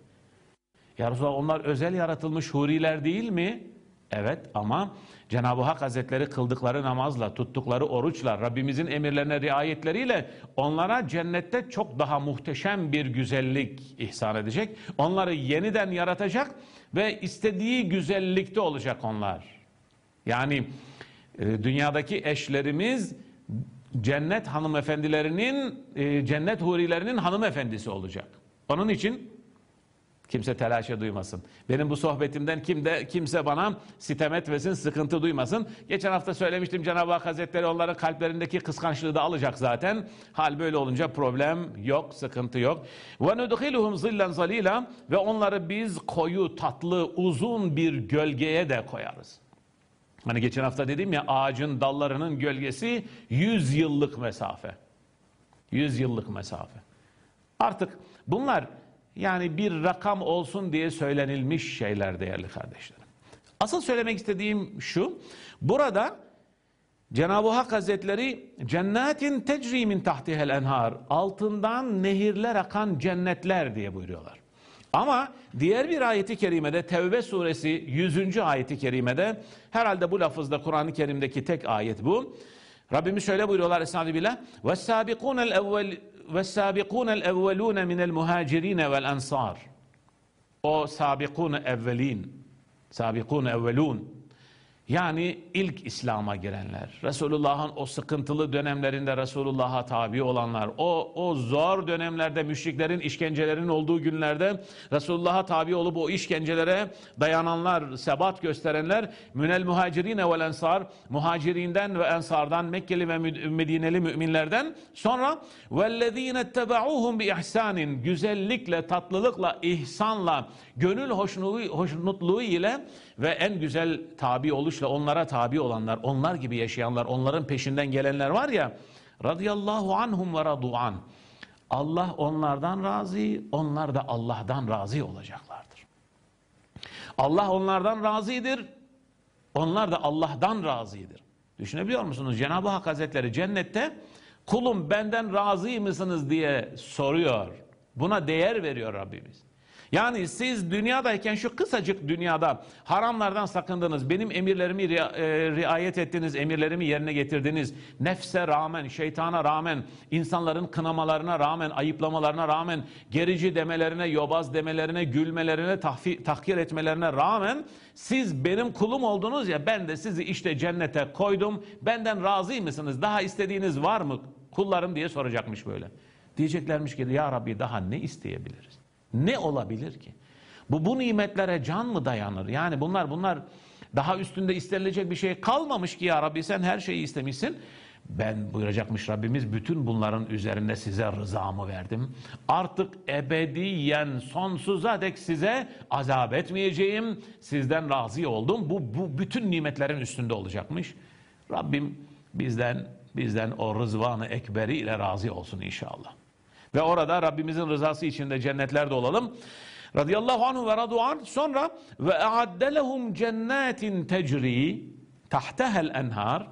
Ya Resulallah onlar özel yaratılmış huriler değil mi? Evet ama Cenab-ı Hak Hazretleri kıldıkları namazla, tuttukları oruçla, Rabbimizin emirlerine riayetleriyle onlara cennette çok daha muhteşem bir güzellik ihsan edecek. Onları yeniden yaratacak ve istediği güzellikte olacak onlar. Yani e, dünyadaki eşlerimiz cennet hanımefendilerinin, e, cennet hurilerinin hanımefendisi olacak. Onun için Kimse telaşa duymasın. Benim bu sohbetimden kim de, kimse bana sitem etmesin, sıkıntı duymasın. Geçen hafta söylemiştim Cenab-ı Hak Hazretleri onların kalplerindeki kıskançlığı da alacak zaten. Hal böyle olunca problem yok, sıkıntı yok. وَنُدْخِلُهُمْ zillen zalila Ve onları biz koyu, tatlı, uzun bir gölgeye de koyarız. Hani geçen hafta dedim ya ağacın dallarının gölgesi 100 yıllık mesafe. 100 yıllık mesafe. Artık bunlar yani bir rakam olsun diye söylenilmiş şeyler değerli kardeşlerim. Asıl söylemek istediğim şu, burada Cenab-ı Hak Hazretleri cennetin tecri min tahtihel enhar altından nehirler akan cennetler diye buyuruyorlar. Ama diğer bir ayeti kerimede Tevbe suresi 100. ayeti kerimede herhalde bu lafızda Kur'an-ı Kerim'deki tek ayet bu. Rabbimiz şöyle buyuruyorlar Estağfirullah. وَالسَّابِقُونَ الْاَوَّلِ وَالسَّابِقُونَ الْاَوَّلُونَ مِنَ الْمُهَاجِرِينَ وَالْاَنْصَارِ O sabikun evvelin, sabikun evvelun yani ilk İslam'a girenler, Resulullah'ın o sıkıntılı dönemlerinde Resulullah'a tabi olanlar, o, o zor dönemlerde müşriklerin işkencelerin olduğu günlerde Resulullah'a tabi olup o işkencelere dayananlar, sebat gösterenler, münel muhacirine vel ensar, muhacirinden ve ensardan, Mekkeli ve Medineli müminlerden, sonra vellezine tebauhum bi ihsanin, güzellikle, tatlılıkla, ihsanla, gönül hoşnutluğu, ile ve en güzel tabi oluşla onlara tabi olanlar, onlar gibi yaşayanlar, onların peşinden gelenler var ya, radıyallahu anhum ve radu'an. Allah onlardan razı, onlar da Allah'tan razı olacaklardır. Allah onlardan razıdır, onlar da Allah'tan razıdır. Düşünebiliyor musunuz? Cenab-ı Hak Hazretleri cennette kulum benden razı mısınız diye soruyor. Buna değer veriyor Rabbimiz. Yani siz dünyadayken şu kısacık dünyada haramlardan sakındınız, benim emirlerimi e, riayet ettiniz, emirlerimi yerine getirdiniz. Nefse rağmen, şeytana rağmen, insanların kınamalarına rağmen, ayıplamalarına rağmen, gerici demelerine, yobaz demelerine, gülmelerine, tahfi, tahkir etmelerine rağmen siz benim kulum oldunuz ya ben de sizi işte cennete koydum. Benden razı mısınız? Daha istediğiniz var mı kullarım diye soracakmış böyle. Diyeceklermiş ki ya Rabbi daha ne isteyebiliriz? Ne olabilir ki? Bu bu nimetlere can mı dayanır? Yani bunlar bunlar daha üstünde istenilecek bir şey kalmamış ki ya Rabbi sen her şeyi istemişsin. Ben buyuracakmış Rabbimiz bütün bunların üzerinde size rızamı verdim. Artık ebediyen sonsuza dek size azap etmeyeceğim. Sizden razı oldum. Bu, bu bütün nimetlerin üstünde olacakmış. Rabbim bizden bizden o rızvanı ekberi ile razı olsun inşallah. Ve orada Rabbimizin rızası içinde cennetlerde olalım. Radıyallahu anhu ve radu'an sonra ve e'addelehum cennetin tecri tahtehel enhar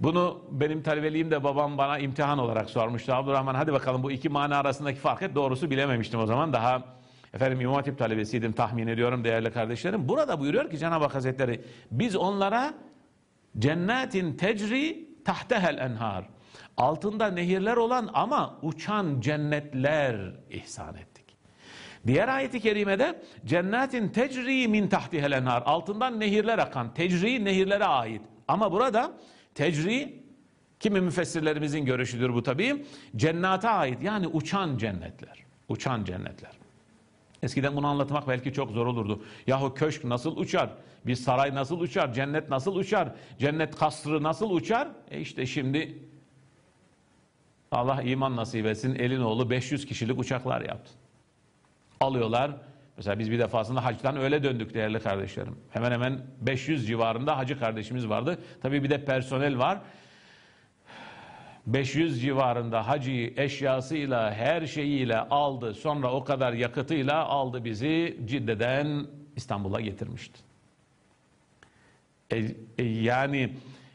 bunu benim talebeliğimde babam bana imtihan olarak sormuştu. Abdurrahman hadi bakalım bu iki mana arasındaki farkı doğrusu bilememiştim o zaman. Daha efendim İmam Hatip talebesiydim tahmin ediyorum değerli kardeşlerim. Burada buyuruyor ki Cenab-ı Hak Hazretleri biz onlara cennetin tecri tahtehel enhar altında nehirler olan ama uçan cennetler ihsan ettik. Diğer ayeti kerimede cennetin tecri min tahtihel enhar altından nehirler akan tecri nehirlere ait. Ama burada tecri kimi müfessirlerimizin görüşüdür bu tabii cennete ait yani uçan cennetler. Uçan cennetler. Eskiden bunu anlatmak belki çok zor olurdu. Yahu köşk nasıl uçar? Bir saray nasıl uçar? Cennet nasıl uçar? Cennet kasrı nasıl uçar? E işte şimdi Allah iman nasip etsin. Elin oğlu 500 kişilik uçaklar yaptı. Alıyorlar. Mesela biz bir defasında hacdan öyle döndük değerli kardeşlerim. Hemen hemen 500 civarında hacı kardeşimiz vardı. Tabii bir de personel var. 500 civarında hacıyı eşyasıyla her şeyiyle aldı. Sonra o kadar yakıtıyla aldı bizi Cidde'den İstanbul'a getirmişti. E, e, yani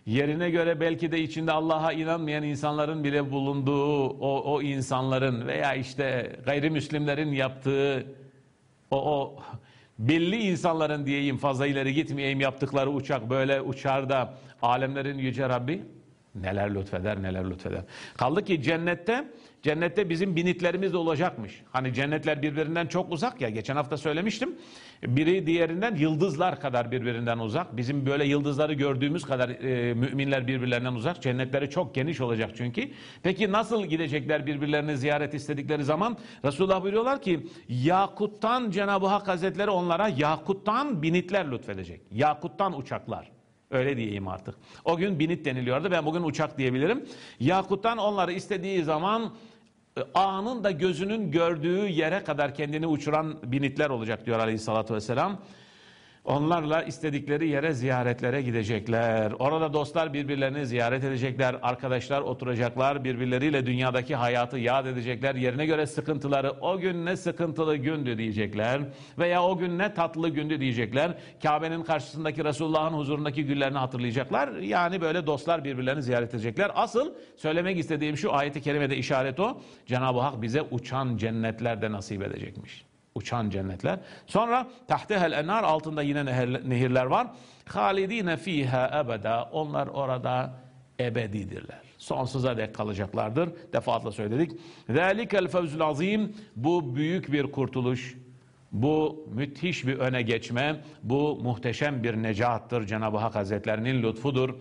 yerine göre belki de içinde Allah'a inanmayan insanların bile bulunduğu o, o insanların veya işte gayrimüslimlerin yaptığı o, o belli insanların diyeyim fazla ileri gitmeyeyim yaptıkları uçak böyle uçar da alemlerin yüce Rabbi neler lütfeder neler lütfeder. Kaldı ki cennette Cennette bizim binitlerimiz de olacakmış. Hani cennetler birbirinden çok uzak ya. Geçen hafta söylemiştim. Biri diğerinden yıldızlar kadar birbirinden uzak. Bizim böyle yıldızları gördüğümüz kadar e, müminler birbirlerinden uzak. Cennetleri çok geniş olacak çünkü. Peki nasıl gidecekler birbirlerini ziyaret istedikleri zaman? Resulullah buyuruyorlar ki Yakut'tan Cenab-ı Hak Hazretleri onlara Yakut'tan binitler lütfedecek. Yakut'tan uçaklar. Öyle diyeyim artık. O gün binit deniliyordu. Ben bugün uçak diyebilirim. Yakut'tan onları istediği zaman ağının da gözünün gördüğü yere kadar kendini uçuran binitler olacak diyor aleyhissalatü vesselam. Onlarla istedikleri yere ziyaretlere gidecekler. Orada dostlar birbirlerini ziyaret edecekler. Arkadaşlar oturacaklar. Birbirleriyle dünyadaki hayatı yad edecekler. Yerine göre sıkıntıları o gün ne sıkıntılı gündü diyecekler. Veya o gün ne tatlı gündü diyecekler. Kabe'nin karşısındaki Resulullah'ın huzurundaki günlerini hatırlayacaklar. Yani böyle dostlar birbirlerini ziyaret edecekler. Asıl söylemek istediğim şu ayeti kerimede işaret o. Cenab-ı Hak bize uçan cennetler de nasip edecekmiş uçan cennetler. Sonra tahtehel enar altında yine nehirler var. Halidine fiha ebeda. Onlar orada ebedidirler. Sonsuza dek kalacaklardır. Defaatla söyledik. Zalikel fevzul azim. Bu büyük bir kurtuluş. Bu müthiş bir öne geçme. Bu muhteşem bir necattır. Cenab-ı Hak Hazretlerinin lütfudur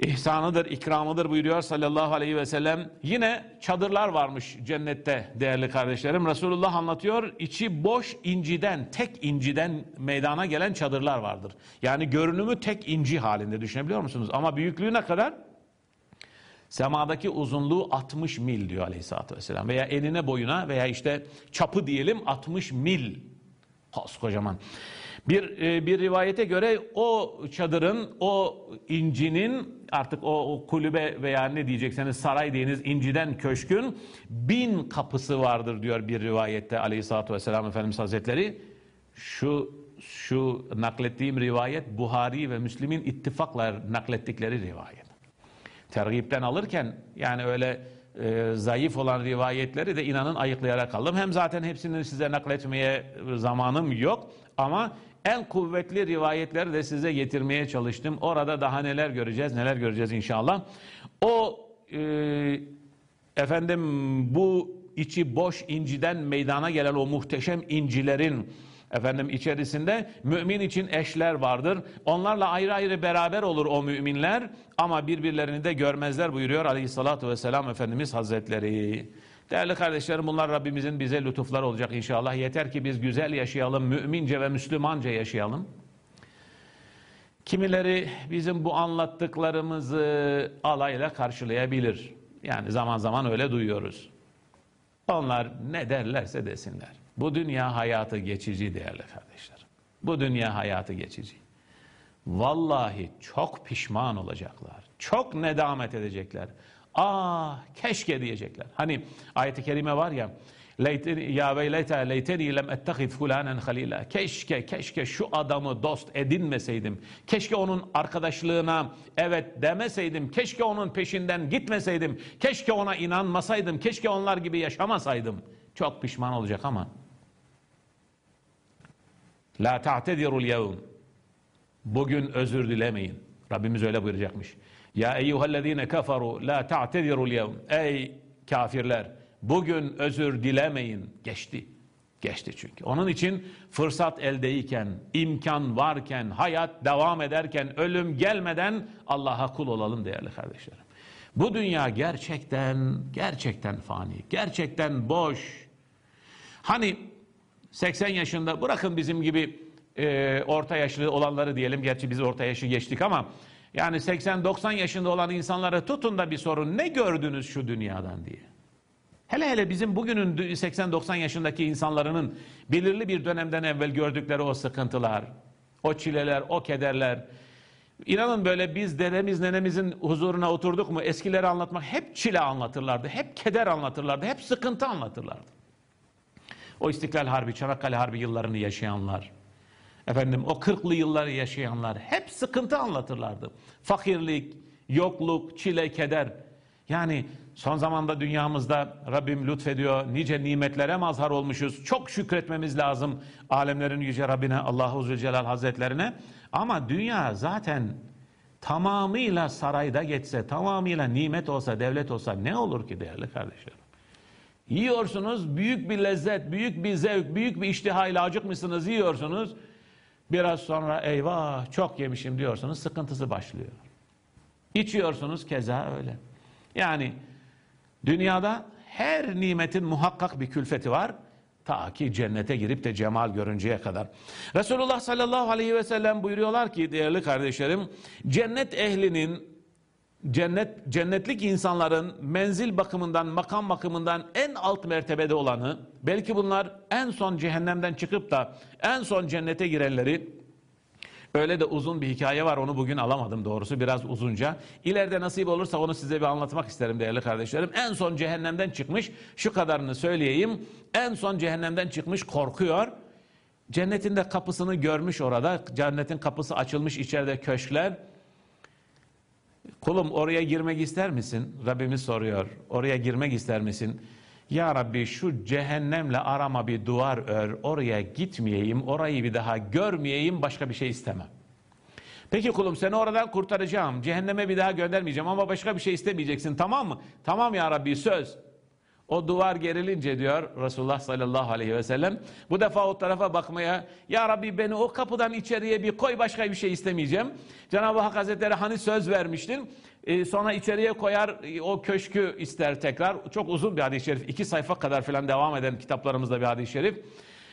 ihsanıdır, ikramıdır buyuruyor sallallahu aleyhi ve sellem. Yine çadırlar varmış cennette değerli kardeşlerim. Resulullah anlatıyor içi boş inciden, tek inciden meydana gelen çadırlar vardır. Yani görünümü tek inci halinde düşünebiliyor musunuz? Ama büyüklüğü ne kadar? Semadaki uzunluğu 60 mil diyor aleyhissalatü vesselam. Veya enine boyuna veya işte çapı diyelim 60 mil. Koskocaman. Bir, e, bir rivayete göre o çadırın, o incinin artık o, o kulübe veya ne diyecekseniz saray diyiniz inciden köşkün bin kapısı vardır diyor bir rivayette aleyhissalatü vesselam Efendimiz Hazretleri. Şu şu naklettiğim rivayet Buhari ve Müslim'in ittifakla naklettikleri rivayet. Tergipten alırken yani öyle e, zayıf olan rivayetleri de inanın ayıklayarak aldım. Hem zaten hepsini size nakletmeye zamanım yok ama en kuvvetli rivayetleri de size getirmeye çalıştım. Orada daha neler göreceğiz, neler göreceğiz inşallah. O e, efendim bu içi boş inciden meydana gelen o muhteşem incilerin efendim içerisinde mümin için eşler vardır. Onlarla ayrı ayrı beraber olur o müminler ama birbirlerini de görmezler buyuruyor Aleyhissalatu vesselam Efendimiz Hazretleri. Değerli kardeşlerim bunlar Rabbimizin bize lütuflar olacak inşallah. Yeter ki biz güzel yaşayalım, mümince ve Müslümanca yaşayalım. Kimileri bizim bu anlattıklarımızı alayla karşılayabilir. Yani zaman zaman öyle duyuyoruz. Onlar ne derlerse desinler. Bu dünya hayatı geçici değerli kardeşler. Bu dünya hayatı geçici. Vallahi çok pişman olacaklar. Çok nedamet edecekler. Ah keşke diyecekler. Hani ayet-i kerime var ya ya veylete leyteni lem ettehiz fulanen halila. Keşke keşke şu adamı dost edinmeseydim. Keşke onun arkadaşlığına evet demeseydim. Keşke onun peşinden gitmeseydim. Keşke ona inanmasaydım. Keşke onlar gibi yaşamasaydım. Çok pişman olacak ama. La ta'tedirul yevm. Bugün özür dilemeyin. Rabbimiz öyle buyuracakmış. Ya eyyühellezine kafaru la ta'tedirul yevm. Ey kafirler bugün özür dilemeyin. Geçti. Geçti çünkü. Onun için fırsat eldeyken, imkan varken, hayat devam ederken, ölüm gelmeden Allah'a kul olalım değerli kardeşlerim. Bu dünya gerçekten, gerçekten fani, gerçekten boş. Hani 80 yaşında bırakın bizim gibi e, orta yaşlı olanları diyelim. Gerçi biz orta yaşı geçtik ama yani 80-90 yaşında olan insanlara tutun da bir sorun ne gördünüz şu dünyadan diye. Hele hele bizim bugünün 80-90 yaşındaki insanların belirli bir dönemden evvel gördükleri o sıkıntılar, o çileler, o kederler. İnanın böyle biz dedemiz nenemizin huzuruna oturduk mu eskileri anlatmak hep çile anlatırlardı, hep keder anlatırlardı, hep sıkıntı anlatırlardı. O İstiklal Harbi, Çanakkale Harbi yıllarını yaşayanlar, Efendim o kırklı yılları yaşayanlar hep sıkıntı anlatırlardı. Fakirlik, yokluk, çile, keder. Yani son zamanda dünyamızda Rabbim lütfediyor. Nice nimetlere mazhar olmuşuz. Çok şükretmemiz lazım alemlerin yüce Rabbine, Allahu Zülcelal Hazretlerine. Ama dünya zaten tamamıyla sarayda geçse, tamamıyla nimet olsa, devlet olsa ne olur ki değerli kardeşlerim? Yiyorsunuz, büyük bir lezzet, büyük bir zevk, büyük bir iştihayla acıkmışsınız, yiyorsunuz. Biraz sonra eyvah çok yemişim diyorsunuz sıkıntısı başlıyor. İçiyorsunuz keza öyle. Yani dünyada her nimetin muhakkak bir külfeti var. Ta ki cennete girip de cemal görünceye kadar. Resulullah sallallahu aleyhi ve sellem buyuruyorlar ki değerli kardeşlerim, cennet ehlinin cennet cennetlik insanların menzil bakımından, makam bakımından en alt mertebede olanı, belki bunlar en son cehennemden çıkıp da en son cennete girenleri Öyle de uzun bir hikaye var onu bugün alamadım doğrusu biraz uzunca. İleride nasip olursa onu size bir anlatmak isterim değerli kardeşlerim. En son cehennemden çıkmış şu kadarını söyleyeyim. En son cehennemden çıkmış korkuyor. Cennetin de kapısını görmüş orada. Cennetin kapısı açılmış içeride köşkler. Kulum oraya girmek ister misin? Rabbimiz soruyor. Oraya girmek ister misin? Ya Rabbi şu cehennemle arama bir duvar ör. Oraya gitmeyeyim, orayı bir daha görmeyeyim, başka bir şey istemem. Peki kulum seni oradan kurtaracağım. Cehenneme bir daha göndermeyeceğim ama başka bir şey istemeyeceksin tamam mı? Tamam ya Rabbi söz. O duvar gerilince diyor Resulullah sallallahu aleyhi ve sellem bu defa o tarafa bakmaya ya Rabbi beni o kapıdan içeriye bir koy başka bir şey istemeyeceğim. Cenab-ı Hak Hazretleri hani söz vermiştin e, sonra içeriye koyar e, o köşkü ister tekrar. Çok uzun bir hadis-i şerif iki sayfa kadar falan devam eden kitaplarımızda bir hadis-i şerif.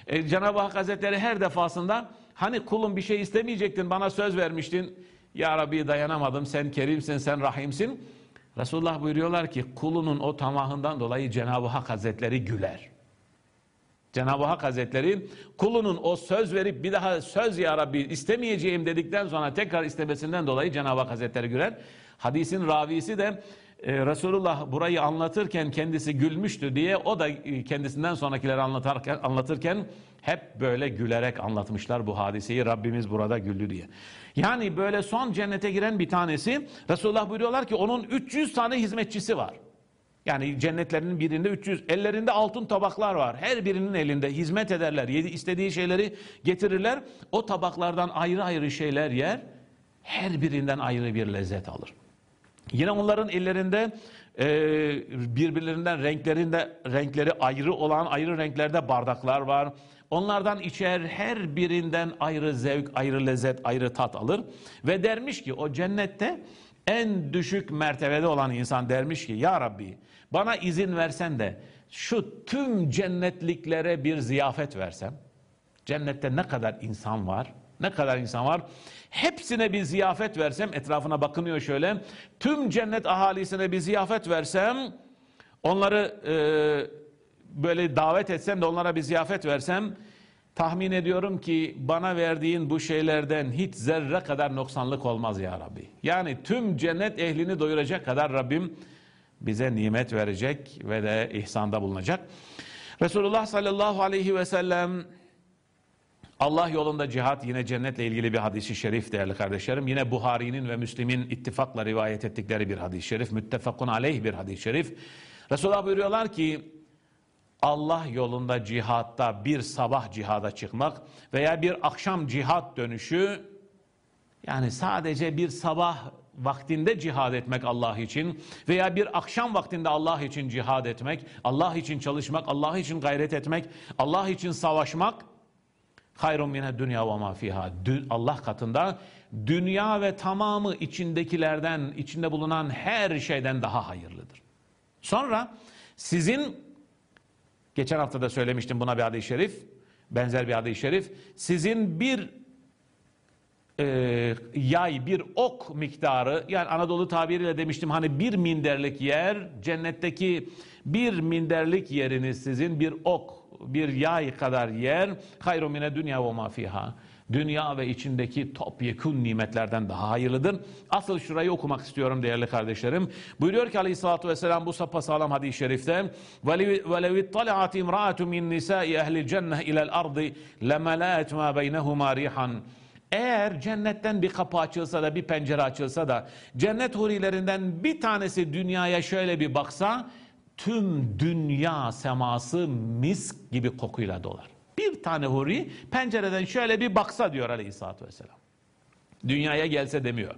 E, Cenab-ı Hak Hazretleri her defasında hani kulum bir şey istemeyecektin bana söz vermiştin. Ya Rabbi dayanamadım sen kerimsin sen rahimsin. Resulullah buyuruyorlar ki kulunun o tamahından dolayı Cenab-ı Hak Hazretleri güler. Cenab-ı Hak Hazretleri kulunun o söz verip bir daha söz ya Rabbi istemeyeceğim dedikten sonra tekrar istemesinden dolayı Cenab-ı Hak Hazretleri güler. Hadisin ravisi de e, Resulullah burayı anlatırken kendisi gülmüştü diye o da e, kendisinden sonrakileri anlatırken, anlatırken hep böyle gülerek anlatmışlar bu hadiseyi Rabbimiz burada güldü diye. Yani böyle son cennete giren bir tanesi Resulullah buyuruyorlar ki onun 300 tane hizmetçisi var. Yani cennetlerinin birinde 300 ellerinde altın tabaklar var. Her birinin elinde hizmet ederler. Yedi, istediği şeyleri getirirler. O tabaklardan ayrı ayrı şeyler yer. Her birinden ayrı bir lezzet alır. Yine onların ellerinde e, birbirlerinden renklerinde renkleri ayrı olan ayrı renklerde bardaklar var. Onlardan içer her birinden ayrı zevk, ayrı lezzet, ayrı tat alır. Ve dermiş ki o cennette en düşük mertebede olan insan dermiş ki ya Rabbi bana izin versen de şu tüm cennetliklere bir ziyafet versem. Cennette ne kadar insan var? Ne kadar insan var? Hepsine bir ziyafet versem, etrafına bakınıyor şöyle. Tüm cennet ahalisine bir ziyafet versem, onları e, böyle davet etsem de onlara bir ziyafet versem, tahmin ediyorum ki bana verdiğin bu şeylerden hiç zerre kadar noksanlık olmaz ya Rabbi. Yani tüm cennet ehlini doyuracak kadar Rabbim bize nimet verecek ve de ihsanda bulunacak. Resulullah sallallahu aleyhi ve sellem Allah yolunda cihat yine cennetle ilgili bir hadisi şerif değerli kardeşlerim. Yine Buhari'nin ve Müslim'in ittifakla rivayet ettikleri bir hadis-i şerif. Müttefakun aleyh bir hadis-i şerif. Resulullah buyuruyorlar ki Allah yolunda cihatta bir sabah cihada çıkmak veya bir akşam cihat dönüşü yani sadece bir sabah vaktinde cihad etmek Allah için veya bir akşam vaktinde Allah için cihad etmek, Allah için çalışmak, Allah için gayret etmek, Allah için savaşmak hayrun mine dünya ve ma fiha. Allah katında dünya ve tamamı içindekilerden, içinde bulunan her şeyden daha hayırlıdır. Sonra sizin geçen hafta da söylemiştim buna bir hadis-i şerif, benzer bir hadis-i şerif. Sizin bir e, yay, bir ok miktarı, yani Anadolu tabiriyle demiştim hani bir minderlik yer, cennetteki bir minderlik yeriniz sizin bir ok, bir yay kadar yer, hayru mine dünya ve ma fiha. Dünya ve içindeki topyekun nimetlerden daha hayırlıdır. Asıl şurayı okumak istiyorum değerli kardeşlerim. Buyuruyor ki aleyhissalatü vesselam bu sapasağlam hadis-i şerifte وَلَوِ اِطَّلَعَتْ اِمْرَأَةٌ مِنْ نِسَاءِ اَهْلِ الْجَنَّةِ اِلَى الْأَرْضِ لَمَلَأَتْ مَا بَيْنَهُمَا رِيحًا eğer cennetten bir kapı açılsa da bir pencere açılsa da cennet hurilerinden bir tanesi dünyaya şöyle bir baksa tüm dünya seması misk gibi kokuyla dolar. Bir tane huri pencereden şöyle bir baksa diyor aleyhissalatü vesselam. Dünyaya gelse demiyor.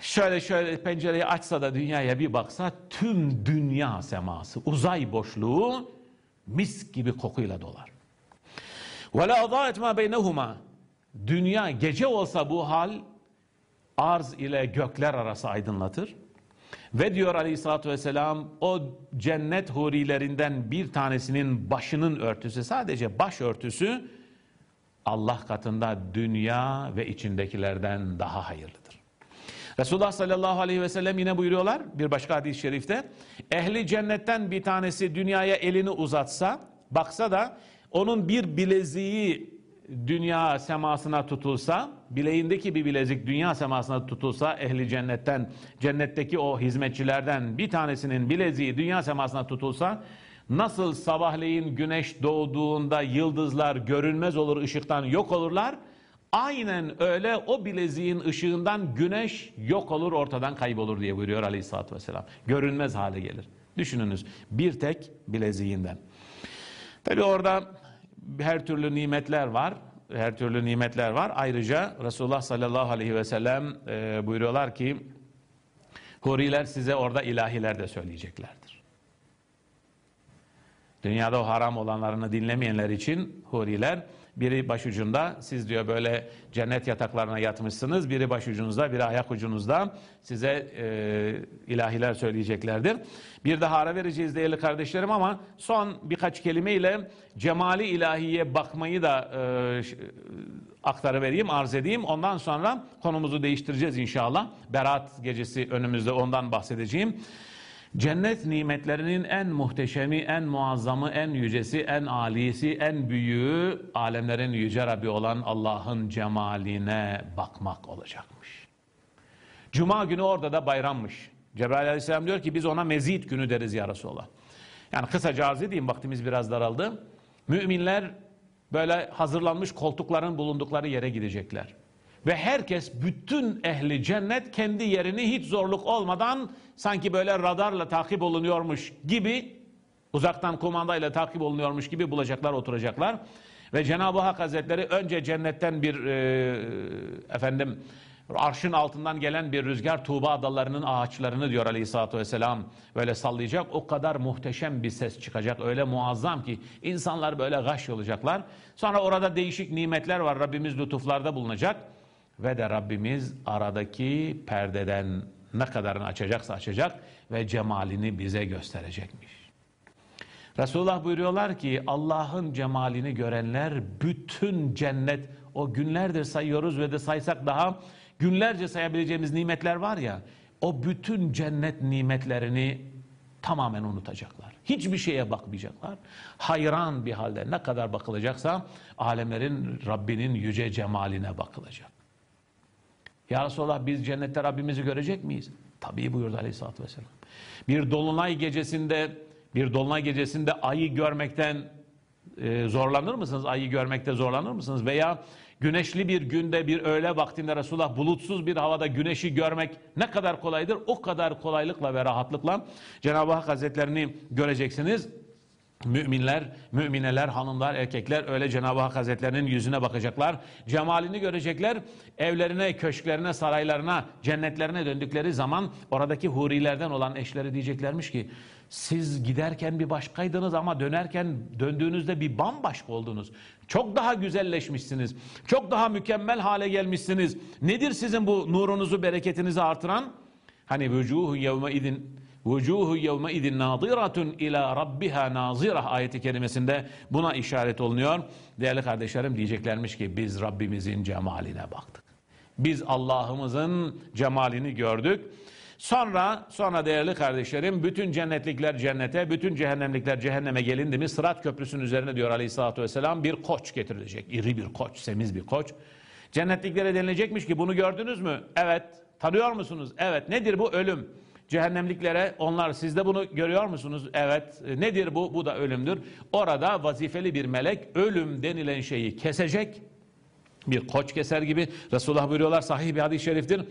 Şöyle şöyle pencereyi açsa da dünyaya bir baksa tüm dünya seması, uzay boşluğu mis gibi kokuyla dolar. وَلَا اَضَاءَتْ مَا بَيْنَهُمَا Dünya gece olsa bu hal arz ile gökler arası aydınlatır. Ve diyor aleyhissalatü vesselam o cennet hurilerinden bir tanesinin başının örtüsü sadece baş örtüsü Allah katında dünya ve içindekilerden daha hayırlıdır. Resulullah sallallahu aleyhi ve sellem yine buyuruyorlar bir başka hadis-i şerifte ehli cennetten bir tanesi dünyaya elini uzatsa baksa da onun bir bileziği dünya semasına tutulsa, bileğindeki bir bilezik dünya semasına tutulsa ehli cennetten, cennetteki o hizmetçilerden bir tanesinin bileziği dünya semasına tutulsa, nasıl sabahleyin güneş doğduğunda yıldızlar görünmez olur, ışıktan yok olurlar, aynen öyle o bileziğin ışığından güneş yok olur, ortadan kaybolur diye buyuruyor aleyhissalatü vesselam. Görünmez hale gelir. Düşününüz bir tek bileziğinden. Tabi orada her türlü nimetler var. Her türlü nimetler var. Ayrıca Resulullah sallallahu aleyhi ve sellem e, buyuruyorlar ki huriler size orada ilahiler de söyleyeceklerdir. Dünyada o haram olanlarını dinlemeyenler için huriler biri başucunda, siz diyor böyle cennet yataklarına yatmışsınız. Biri başucunuzda, biri ayak ucunuzda size e, ilahiler söyleyeceklerdir. Bir daha ara vereceğiz değerli kardeşlerim ama son birkaç kelimeyle cemali ilahiye bakmayı da e, aktarıvereyim, arz edeyim. Ondan sonra konumuzu değiştireceğiz inşallah. Berat gecesi önümüzde ondan bahsedeceğim. Cennet nimetlerinin en muhteşemi, en muazzamı, en yücesi, en alisi, en büyüğü alemlerin yüce Rabbi olan Allah'ın cemaline bakmak olacakmış. Cuma günü orada da bayrammış. Cebrail aleyhisselam diyor ki biz ona mezit günü deriz ya Resulallah. Yani kısaca arz edeyim vaktimiz biraz daraldı. Müminler böyle hazırlanmış koltukların bulundukları yere gidecekler. Ve herkes bütün ehli cennet kendi yerini hiç zorluk olmadan sanki böyle radarla takip olunuyormuş gibi uzaktan kumandayla takip olunuyormuş gibi bulacaklar oturacaklar. Ve Cenab-ı Hak Hazretleri önce cennetten bir e, efendim arşın altından gelen bir rüzgar Tuğba adalarının ağaçlarını diyor aleyhissalatü vesselam böyle sallayacak. O kadar muhteşem bir ses çıkacak öyle muazzam ki insanlar böyle gaş olacaklar. Sonra orada değişik nimetler var Rabbimiz lütuflarda bulunacak. Ve de Rabbimiz aradaki perdeden ne kadarını açacaksa açacak ve cemalini bize gösterecekmiş. Resulullah buyuruyorlar ki Allah'ın cemalini görenler bütün cennet o günlerdir sayıyoruz ve de saysak daha günlerce sayabileceğimiz nimetler var ya o bütün cennet nimetlerini tamamen unutacaklar. Hiçbir şeye bakmayacaklar. Hayran bir halde ne kadar bakılacaksa alemlerin Rabbinin yüce cemaline bakılacak. Ya Resulallah biz cennette Rabbimizi görecek miyiz? Tabii buyurdu Aleyhisselatü Vesselam. Bir dolunay gecesinde bir dolunay gecesinde ayı görmekten e, zorlanır mısınız? Ayı görmekte zorlanır mısınız? Veya güneşli bir günde bir öğle vaktinde Resulullah bulutsuz bir havada güneşi görmek ne kadar kolaydır? O kadar kolaylıkla ve rahatlıkla Cenab-ı Hak Hazretlerini göreceksiniz. Müminler, mümineler, hanımlar, erkekler öyle Cenab-ı Hak Hazretlerinin yüzüne bakacaklar. Cemalini görecekler. Evlerine, köşklerine, saraylarına, cennetlerine döndükleri zaman oradaki hurilerden olan eşleri diyeceklermiş ki siz giderken bir başkaydınız ama dönerken döndüğünüzde bir bambaşka oldunuz. Çok daha güzelleşmişsiniz. Çok daha mükemmel hale gelmişsiniz. Nedir sizin bu nurunuzu, bereketinizi artıran? Hani vücuhu yevme idin Vucuhu yevme idin nadiratun ila rabbiha nazirah ayeti kerimesinde buna işaret olunuyor. Değerli kardeşlerim diyeceklermiş ki biz Rabbimizin cemaline baktık. Biz Allah'ımızın cemalini gördük. Sonra sonra değerli kardeşlerim bütün cennetlikler cennete, bütün cehennemlikler cehenneme gelindi mi Sırat köprüsünün üzerine diyor Aleyhisselatü Vesselam bir koç getirilecek. İri bir koç, semiz bir koç. Cennetliklere denilecekmiş ki bunu gördünüz mü? Evet. Tanıyor musunuz? Evet. Nedir bu? Ölüm. Cehennemliklere onlar siz de bunu görüyor musunuz? Evet. E, nedir bu? Bu da ölümdür. Orada vazifeli bir melek ölüm denilen şeyi kesecek. Bir koç keser gibi. Resulullah buyuruyorlar sahih bir hadis-i şeriftir.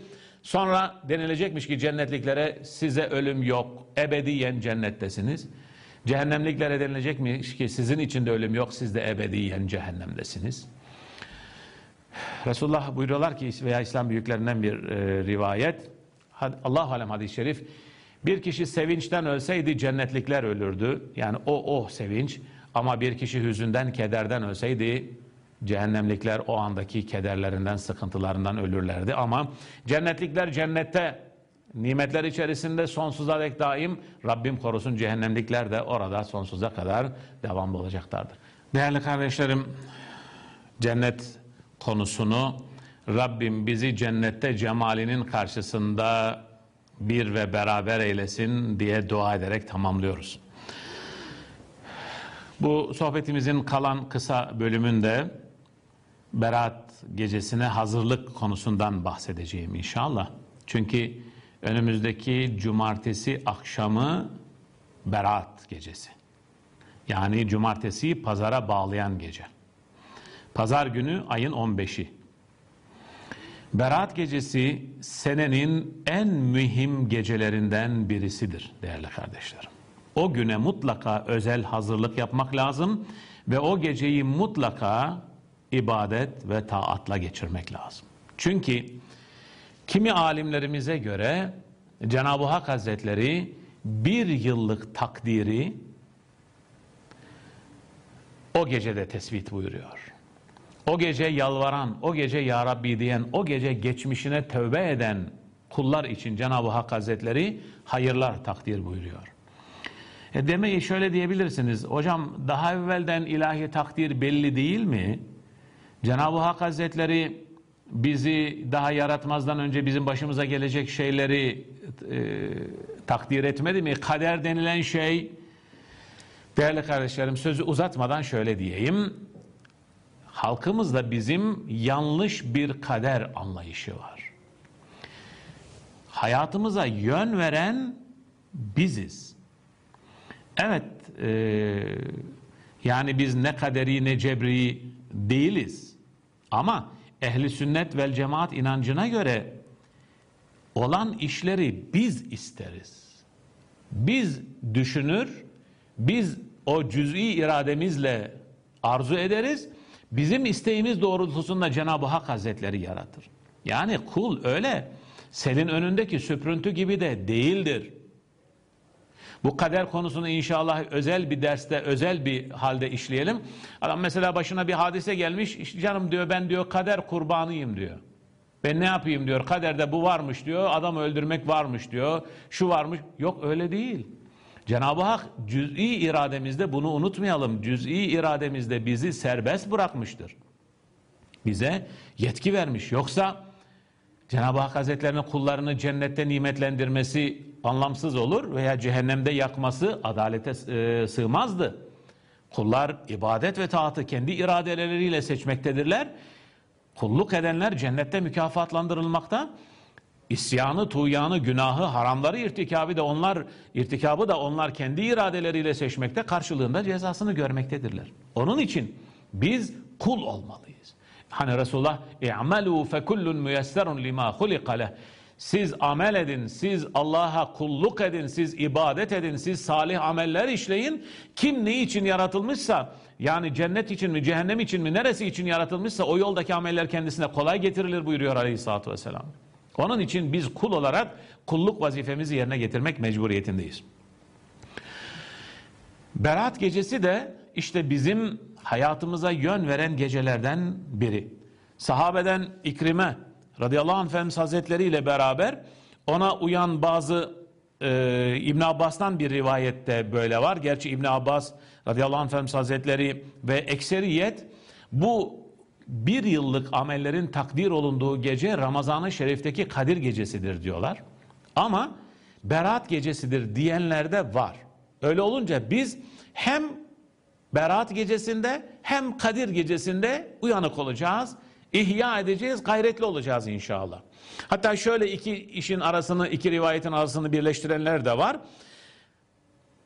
Sonra denilecekmiş ki cennetliklere size ölüm yok. Ebediyen cennettesiniz. Cehennemliklere denilecekmiş ki sizin için de ölüm yok. Siz de ebediyen cehennemdesiniz. Resulullah buyuruyorlar ki veya İslam büyüklerinden bir e, rivayet Allah alem hadis-i şerif bir kişi sevinçten ölseydi cennetlikler ölürdü. Yani o o sevinç ama bir kişi hüzünden, kederden ölseydi cehennemlikler o andaki kederlerinden, sıkıntılarından ölürlerdi. Ama cennetlikler cennette nimetler içerisinde sonsuza dek daim Rabbim korusun cehennemlikler de orada sonsuza kadar devam olacaklardır. Değerli kardeşlerim cennet konusunu Rabbim bizi cennette cemalinin karşısında bir ve beraber eylesin diye dua ederek tamamlıyoruz. Bu sohbetimizin kalan kısa bölümünde Berat gecesine hazırlık konusundan bahsedeceğim inşallah. Çünkü önümüzdeki cumartesi akşamı Berat gecesi. Yani cumartesiyi pazara bağlayan gece. Pazar günü ayın 15'i. Berat gecesi senenin en mühim gecelerinden birisidir değerli kardeşlerim. O güne mutlaka özel hazırlık yapmak lazım ve o geceyi mutlaka ibadet ve taatla geçirmek lazım. Çünkü kimi alimlerimize göre Cenab-ı Hak Hazretleri bir yıllık takdiri o gecede tespit buyuruyor. O gece yalvaran, o gece Ya Rabbi diyen, o gece geçmişine tövbe eden kullar için Cenab-ı Hak Hazretleri hayırlar takdir buyuruyor. E demeyi şöyle diyebilirsiniz. Hocam daha evvelden ilahi takdir belli değil mi? Cenab-ı Hak Hazretleri bizi daha yaratmazdan önce bizim başımıza gelecek şeyleri e, takdir etmedi mi? Kader denilen şey değerli kardeşlerim sözü uzatmadan şöyle diyeyim. Halkımızda bizim yanlış bir kader anlayışı var. Hayatımıza yön veren biziz. Evet, e, yani biz ne kaderi ne cebri değiliz. Ama ehli sünnet vel cemaat inancına göre olan işleri biz isteriz. Biz düşünür, biz o cüz'i irademizle arzu ederiz. Bizim isteğimiz doğrultusunda Cenab-ı Hak Hazretleri yaratır. Yani kul öyle selin önündeki süprüntü gibi de değildir. Bu kader konusunu inşallah özel bir derste, özel bir halde işleyelim. Adam mesela başına bir hadise gelmiş, canım diyor ben diyor kader kurbanıyım diyor. Ben ne yapayım diyor, kaderde bu varmış diyor, adam öldürmek varmış diyor, şu varmış. Yok öyle değil. Cenab-ı Hak cüz'i irademizde bunu unutmayalım. Cüz'i irademizde bizi serbest bırakmıştır. Bize yetki vermiş. Yoksa Cenab-ı Hak Hazretlerinin kullarını cennette nimetlendirmesi anlamsız olur veya cehennemde yakması adalete e, sığmazdı. Kullar ibadet ve taatı kendi iradeleriyle seçmektedirler. Kulluk edenler cennette mükafatlandırılmakta. İsyanı, tuğyanı, günahı, haramları irtikabı da onlar irtikabı da onlar kendi iradeleriyle seçmekte karşılığında cezasını görmektedirler. Onun için biz kul olmalıyız. Hani Resulullah i'malu fe kullun müyesserun lima hulika. Siz amel edin, siz Allah'a kulluk edin, siz ibadet edin, siz salih ameller işleyin. Kim ne için yaratılmışsa, yani cennet için mi, cehennem için mi, neresi için yaratılmışsa o yoldaki ameller kendisine kolay getirilir buyuruyor Aleyhisselatü Vesselam. Onun için biz kul olarak kulluk vazifemizi yerine getirmek mecburiyetindeyiz. Berat gecesi de işte bizim hayatımıza yön veren gecelerden biri. Sahabeden İkrime radıyallahu anh Efendimiz Hazretleri ile beraber ona uyan bazı e, İbn Abbas'tan bir rivayette böyle var. Gerçi İbn Abbas radıyallahu anh Efendimiz Hazretleri ve ekseriyet bu bir yıllık amellerin takdir olunduğu gece Ramazan-ı Şerif'teki Kadir gecesidir diyorlar. Ama Berat gecesidir diyenler de var. Öyle olunca biz hem Berat gecesinde hem Kadir gecesinde uyanık olacağız. İhya edeceğiz, gayretli olacağız inşallah. Hatta şöyle iki işin arasını, iki rivayetin arasını birleştirenler de var.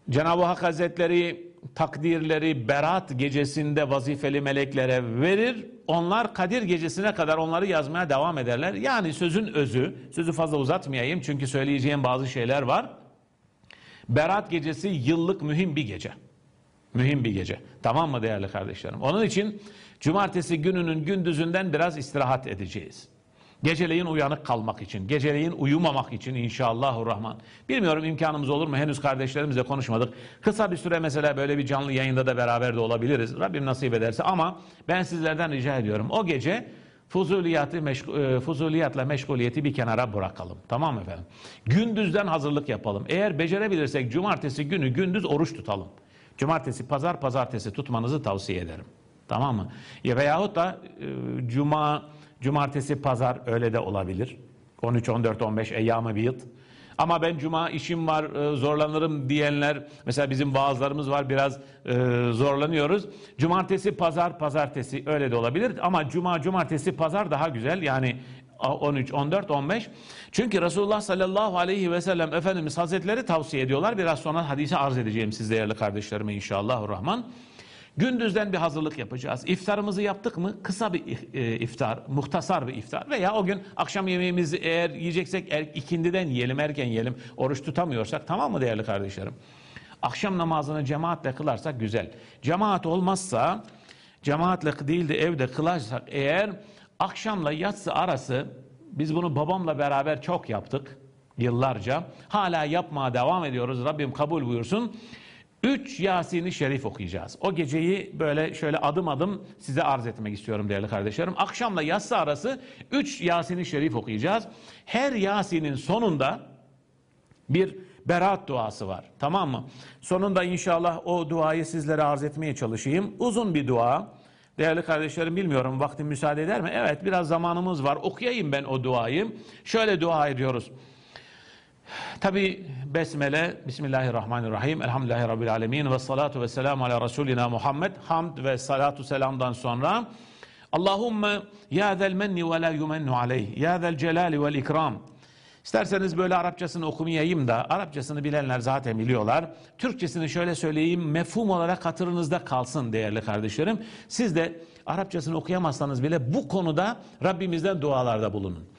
Cenab-ı Hak Hazretleri takdirleri Berat gecesinde vazifeli meleklere verir. Onlar Kadir gecesine kadar onları yazmaya devam ederler. Yani sözün özü, sözü fazla uzatmayayım çünkü söyleyeceğim bazı şeyler var. Berat gecesi yıllık mühim bir gece. Mühim bir gece. Tamam mı değerli kardeşlerim? Onun için cumartesi gününün gündüzünden biraz istirahat edeceğiz. Geceleyin uyanık kalmak için, geceleyin uyumamak için inşallahurrahman. Bilmiyorum imkanımız olur mu? Henüz kardeşlerimizle konuşmadık. Kısa bir süre mesela böyle bir canlı yayında da beraber de olabiliriz. Rabbim nasip ederse ama ben sizlerden rica ediyorum. O gece fuzuliyatı e, fuzuliyatla meşguliyeti bir kenara bırakalım. Tamam mı efendim? Gündüzden hazırlık yapalım. Eğer becerebilirsek cumartesi günü gündüz oruç tutalım. Cumartesi, pazar, pazartesi tutmanızı tavsiye ederim. Tamam mı? Ya veyahut da e, cuma, cumartesi, pazar öyle de olabilir. 13, 14, 15 eyyamı biyıt. Ama ben cuma işim var e, zorlanırım diyenler mesela bizim bazılarımız var biraz e, zorlanıyoruz. Cumartesi pazar pazartesi öyle de olabilir ama cuma cumartesi pazar daha güzel yani 13, 14, 15. Çünkü Resulullah sallallahu aleyhi ve sellem Efendimiz Hazretleri tavsiye ediyorlar. Biraz sonra hadisi arz edeceğim siz değerli kardeşlerime inşallah rahman. Gündüzden bir hazırlık yapacağız. İftarımızı yaptık mı? Kısa bir e, iftar, muhtasar bir iftar. Veya o gün akşam yemeğimizi eğer yiyeceksek er, ikindiden yiyelim, erken yiyelim. Oruç tutamıyorsak tamam mı değerli kardeşlerim? Akşam namazını cemaatle kılarsak güzel. Cemaat olmazsa, cemaatle değil de evde kılarsak eğer akşamla yatsı arası, biz bunu babamla beraber çok yaptık yıllarca. Hala yapmaya devam ediyoruz. Rabbim kabul buyursun. Üç Yasin-i Şerif okuyacağız. O geceyi böyle şöyle adım adım size arz etmek istiyorum değerli kardeşlerim. Akşamla yatsı arası üç Yasin-i Şerif okuyacağız. Her Yasin'in sonunda bir berat duası var. Tamam mı? Sonunda inşallah o duayı sizlere arz etmeye çalışayım. Uzun bir dua. Değerli kardeşlerim bilmiyorum vaktim müsaade eder mi? Evet biraz zamanımız var. Okuyayım ben o duayı. Şöyle dua ediyoruz. Tabi besmele Bismillahirrahmanirrahim Elhamdülillahi Rabbil Alemin ve salatu ve selamu ala Resulina Muhammed hamd ve salatu selamdan sonra Allahümme ya zel menni ve la yumennu aleyh ya zel celali vel ikram İsterseniz böyle Arapçasını okumayayım da Arapçasını bilenler zaten biliyorlar. Türkçesini şöyle söyleyeyim mefhum olarak hatırınızda kalsın değerli kardeşlerim. Siz de Arapçasını okuyamazsanız bile bu konuda Rabbimizden dualarda bulunun.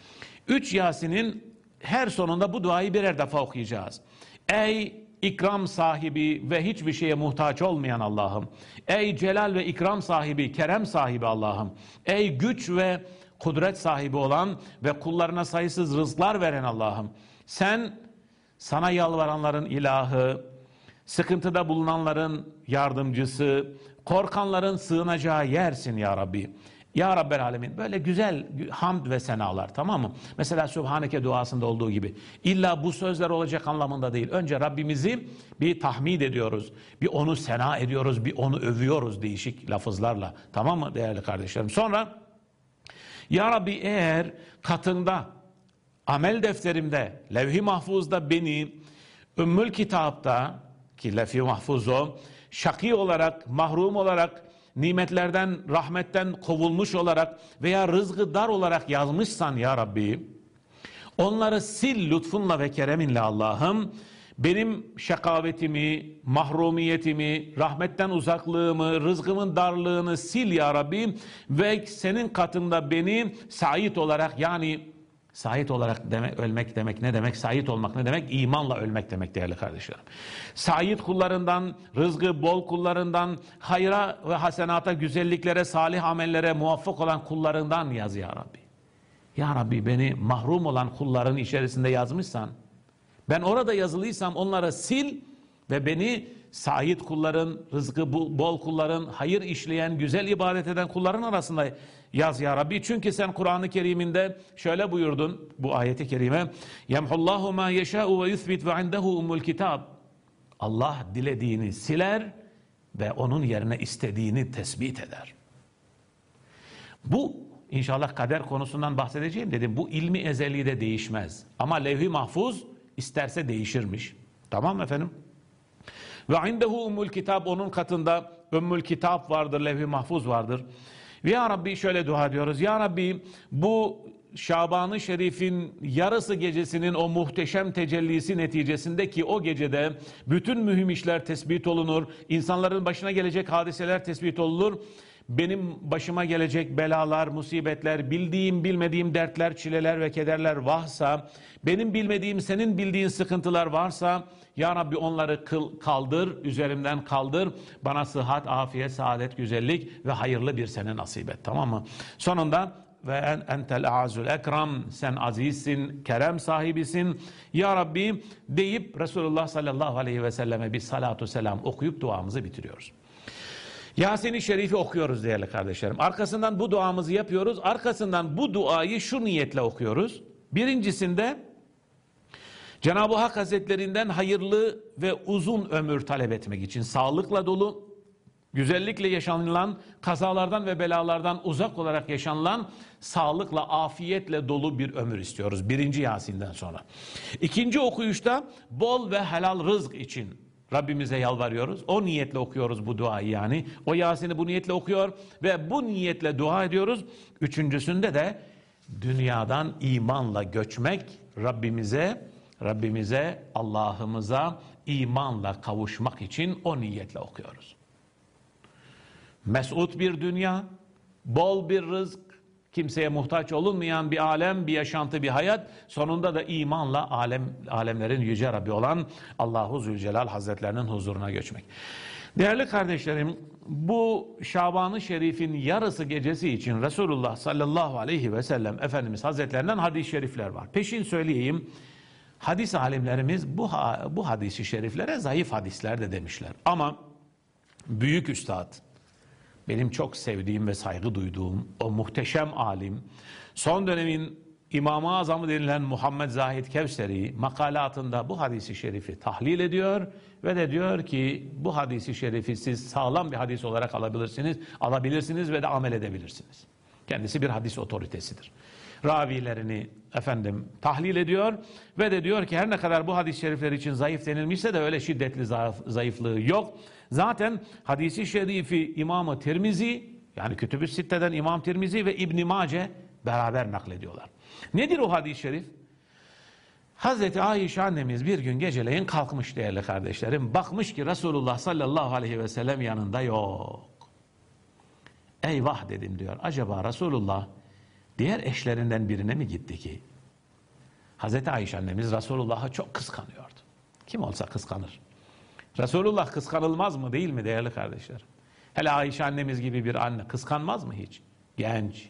Üç Yasin'in her sonunda bu duayı birer defa okuyacağız. Ey ikram sahibi ve hiçbir şeye muhtaç olmayan Allah'ım. Ey celal ve ikram sahibi, kerem sahibi Allah'ım. Ey güç ve kudret sahibi olan ve kullarına sayısız rızklar veren Allah'ım. Sen sana yalvaranların ilahı, sıkıntıda bulunanların yardımcısı, korkanların sığınacağı yersin ya Rabbi. Ya Rabbel Alemin böyle güzel hamd ve senalar tamam mı? Mesela Sübhaneke duasında olduğu gibi. İlla bu sözler olacak anlamında değil. Önce Rabbimizi bir tahmid ediyoruz. Bir onu sena ediyoruz. Bir onu övüyoruz değişik lafızlarla. Tamam mı değerli kardeşlerim? Sonra Ya Rabbi eğer katında amel defterimde levh-i mahfuzda beni Ümmül Kitap'ta ki levh-i mahfuz şaki olarak mahrum olarak nimetlerden, rahmetten kovulmuş olarak veya rızkı dar olarak yazmışsan ya Rabbi, onları sil lütfunla ve kereminle Allah'ım, benim şakavetimi, mahrumiyetimi, rahmetten uzaklığımı, rızkımın darlığını sil ya Rabbi ve senin katında beni sait olarak yani Sait olarak demek, ölmek demek ne demek? Sait olmak ne demek? İmanla ölmek demek değerli kardeşlerim. Sait kullarından, rızkı bol kullarından, hayra ve hasenata, güzelliklere, salih amellere muvaffak olan kullarından yaz ya Rabbi. Ya Rabbi beni mahrum olan kulların içerisinde yazmışsan, ben orada yazılıysam onlara sil ve beni sait kulların, rızkı bol kulların, hayır işleyen, güzel ibadet eden kulların arasında yaz ya Rabbi. Çünkü sen Kur'an-ı Kerim'inde şöyle buyurdun bu ayeti kerime. Yemhullahu ma yeşâ'u ve yuthbit ve indehu umul kitab. Allah dilediğini siler ve onun yerine istediğini tespit eder. Bu inşallah kader konusundan bahsedeceğim dedim. Bu ilmi ezeli de değişmez. Ama levh-i mahfuz isterse değişirmiş. Tamam mı efendim? Ve indehu umul kitap onun katında ümmül kitap vardır, levh-i mahfuz vardır. Ve ya Rabbi şöyle dua ediyoruz. Ya Rabbi bu Şaban-ı Şerif'in yarısı gecesinin o muhteşem tecellisi neticesinde ki o gecede bütün mühim işler tespit olunur, insanların başına gelecek hadiseler tespit olunur benim başıma gelecek belalar, musibetler, bildiğim, bilmediğim dertler, çileler ve kederler varsa, benim bilmediğim, senin bildiğin sıkıntılar varsa, Ya Rabbi onları kıl, kaldır, üzerimden kaldır, bana sıhhat, afiyet, saadet, güzellik ve hayırlı bir sene nasip et, tamam mı? Sonunda ve en entel azul ekram sen azizsin, kerem sahibisin. Ya Rabbi deyip Resulullah sallallahu aleyhi ve selleme bir salatu selam okuyup duamızı bitiriyoruz. Yasin-i Şerif'i okuyoruz değerli kardeşlerim. Arkasından bu duamızı yapıyoruz. Arkasından bu duayı şu niyetle okuyoruz. Birincisinde Cenab-ı Hak Hazretlerinden hayırlı ve uzun ömür talep etmek için sağlıkla dolu güzellikle yaşanılan, kazalardan ve belalardan uzak olarak yaşanılan, sağlıkla, afiyetle dolu bir ömür istiyoruz. Birinci Yasin'den sonra. İkinci okuyuşta bol ve helal rızk için Rabbimize yalvarıyoruz. O niyetle okuyoruz bu duayı yani. O Yasin'i bu niyetle okuyor ve bu niyetle dua ediyoruz. Üçüncüsünde de dünyadan imanla göçmek Rabbimize, Rabbimize, Allah'ımıza imanla kavuşmak için o niyetle okuyoruz. Mesut bir dünya, bol bir rızk, kimseye muhtaç olunmayan bir alem, bir yaşantı, bir hayat. Sonunda da imanla alem, alemlerin yüce Rabbi olan Allahu Zülcelal Hazretlerinin huzuruna göçmek. Değerli kardeşlerim, bu Şaban-ı Şerif'in yarısı gecesi için Resulullah sallallahu aleyhi ve sellem Efendimiz Hazretlerinden hadis-i şerifler var. Peşin söyleyeyim, hadis alimlerimiz bu, bu hadisi şeriflere zayıf hadisler de demişler. Ama büyük üstad, benim çok sevdiğim ve saygı duyduğum o muhteşem alim, son dönemin İmam-ı Azamı denilen Muhammed Zahid Kevseri makalatında bu hadisi şerifi tahlil ediyor ve de diyor ki bu hadisi şerifi siz sağlam bir hadis olarak alabilirsiniz, alabilirsiniz ve de amel edebilirsiniz. Kendisi bir hadis otoritesidir. Ravilerini efendim tahlil ediyor ve de diyor ki her ne kadar bu hadis-i şerifler için zayıf denilmişse de öyle şiddetli zayıf, zayıflığı yok. Zaten hadisi şerifi İmam-ı Tirmizi yani Kütüb-ü Sitte'den İmam Tirmizi ve İbn Mace beraber naklediyorlar. Nedir o hadis-i şerif? Hazreti Ayşe annemiz bir gün geceleyin kalkmış değerli kardeşlerim. Bakmış ki Resulullah sallallahu aleyhi ve sellem yanında yok. Eyvah dedim diyor. Acaba Resulullah diğer eşlerinden birine mi gitti ki? Hazreti Ayşe annemiz Resulullah'ı çok kıskanıyordu. Kim olsa kıskanır. Resulullah kıskanılmaz mı değil mi değerli kardeşler? Hele Ayşe annemiz gibi bir anne kıskanmaz mı hiç? Genç.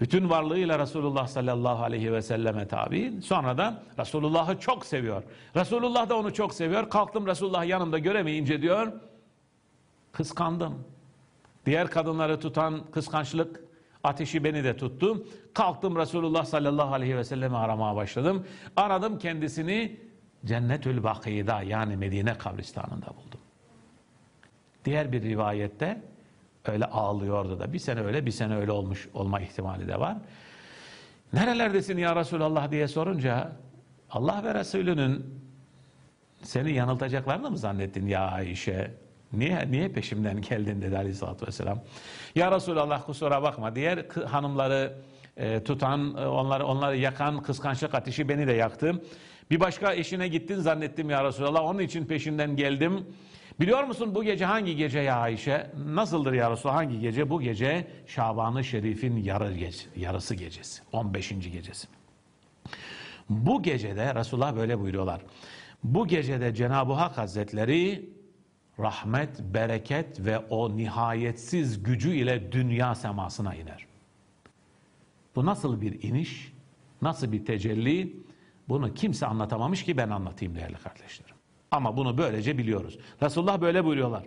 Bütün varlığıyla Resulullah sallallahu aleyhi ve selleme tabi. Sonra da Resulullah'ı çok seviyor. Resulullah da onu çok seviyor. Kalktım Resulullah yanımda göremeyince diyor. Kıskandım. Diğer kadınları tutan kıskançlık ateşi beni de tuttu. Kalktım Resulullah sallallahu aleyhi ve sellemi aramaya başladım. Aradım kendisini Cennetül Bakî'da yani Medine kabristanında buldum. Diğer bir rivayette öyle ağlıyordu da bir sene öyle bir sene öyle olmuş olma ihtimali de var. Nerelerdesin ya Resulallah diye sorunca Allah ve Resulünün seni yanıltacaklarını mı zannettin ya Ayşe? Niye, niye peşimden geldin dedi aleyhissalatü vesselam. Ya Resulallah kusura bakma diğer hanımları e, tutan, e, onları, onları yakan kıskançlık ateşi beni de yaktı. Bir başka eşine gittin zannettim ya Resulallah. Onun için peşinden geldim. Biliyor musun bu gece hangi gece ya Ayşe? Nasıldır ya Resulallah hangi gece? Bu gece Şaban-ı Şerif'in yarı gece, yarısı gecesi. 15. gecesi. Bu gecede Resulullah böyle buyuruyorlar. Bu gecede Cenab-ı Hak Hazretleri rahmet, bereket ve o nihayetsiz gücü ile dünya semasına iner. Bu nasıl bir iniş? Nasıl bir tecelli? Bunu kimse anlatamamış ki ben anlatayım değerli kardeşlerim. Ama bunu böylece biliyoruz. Resulullah böyle buyuruyorlar.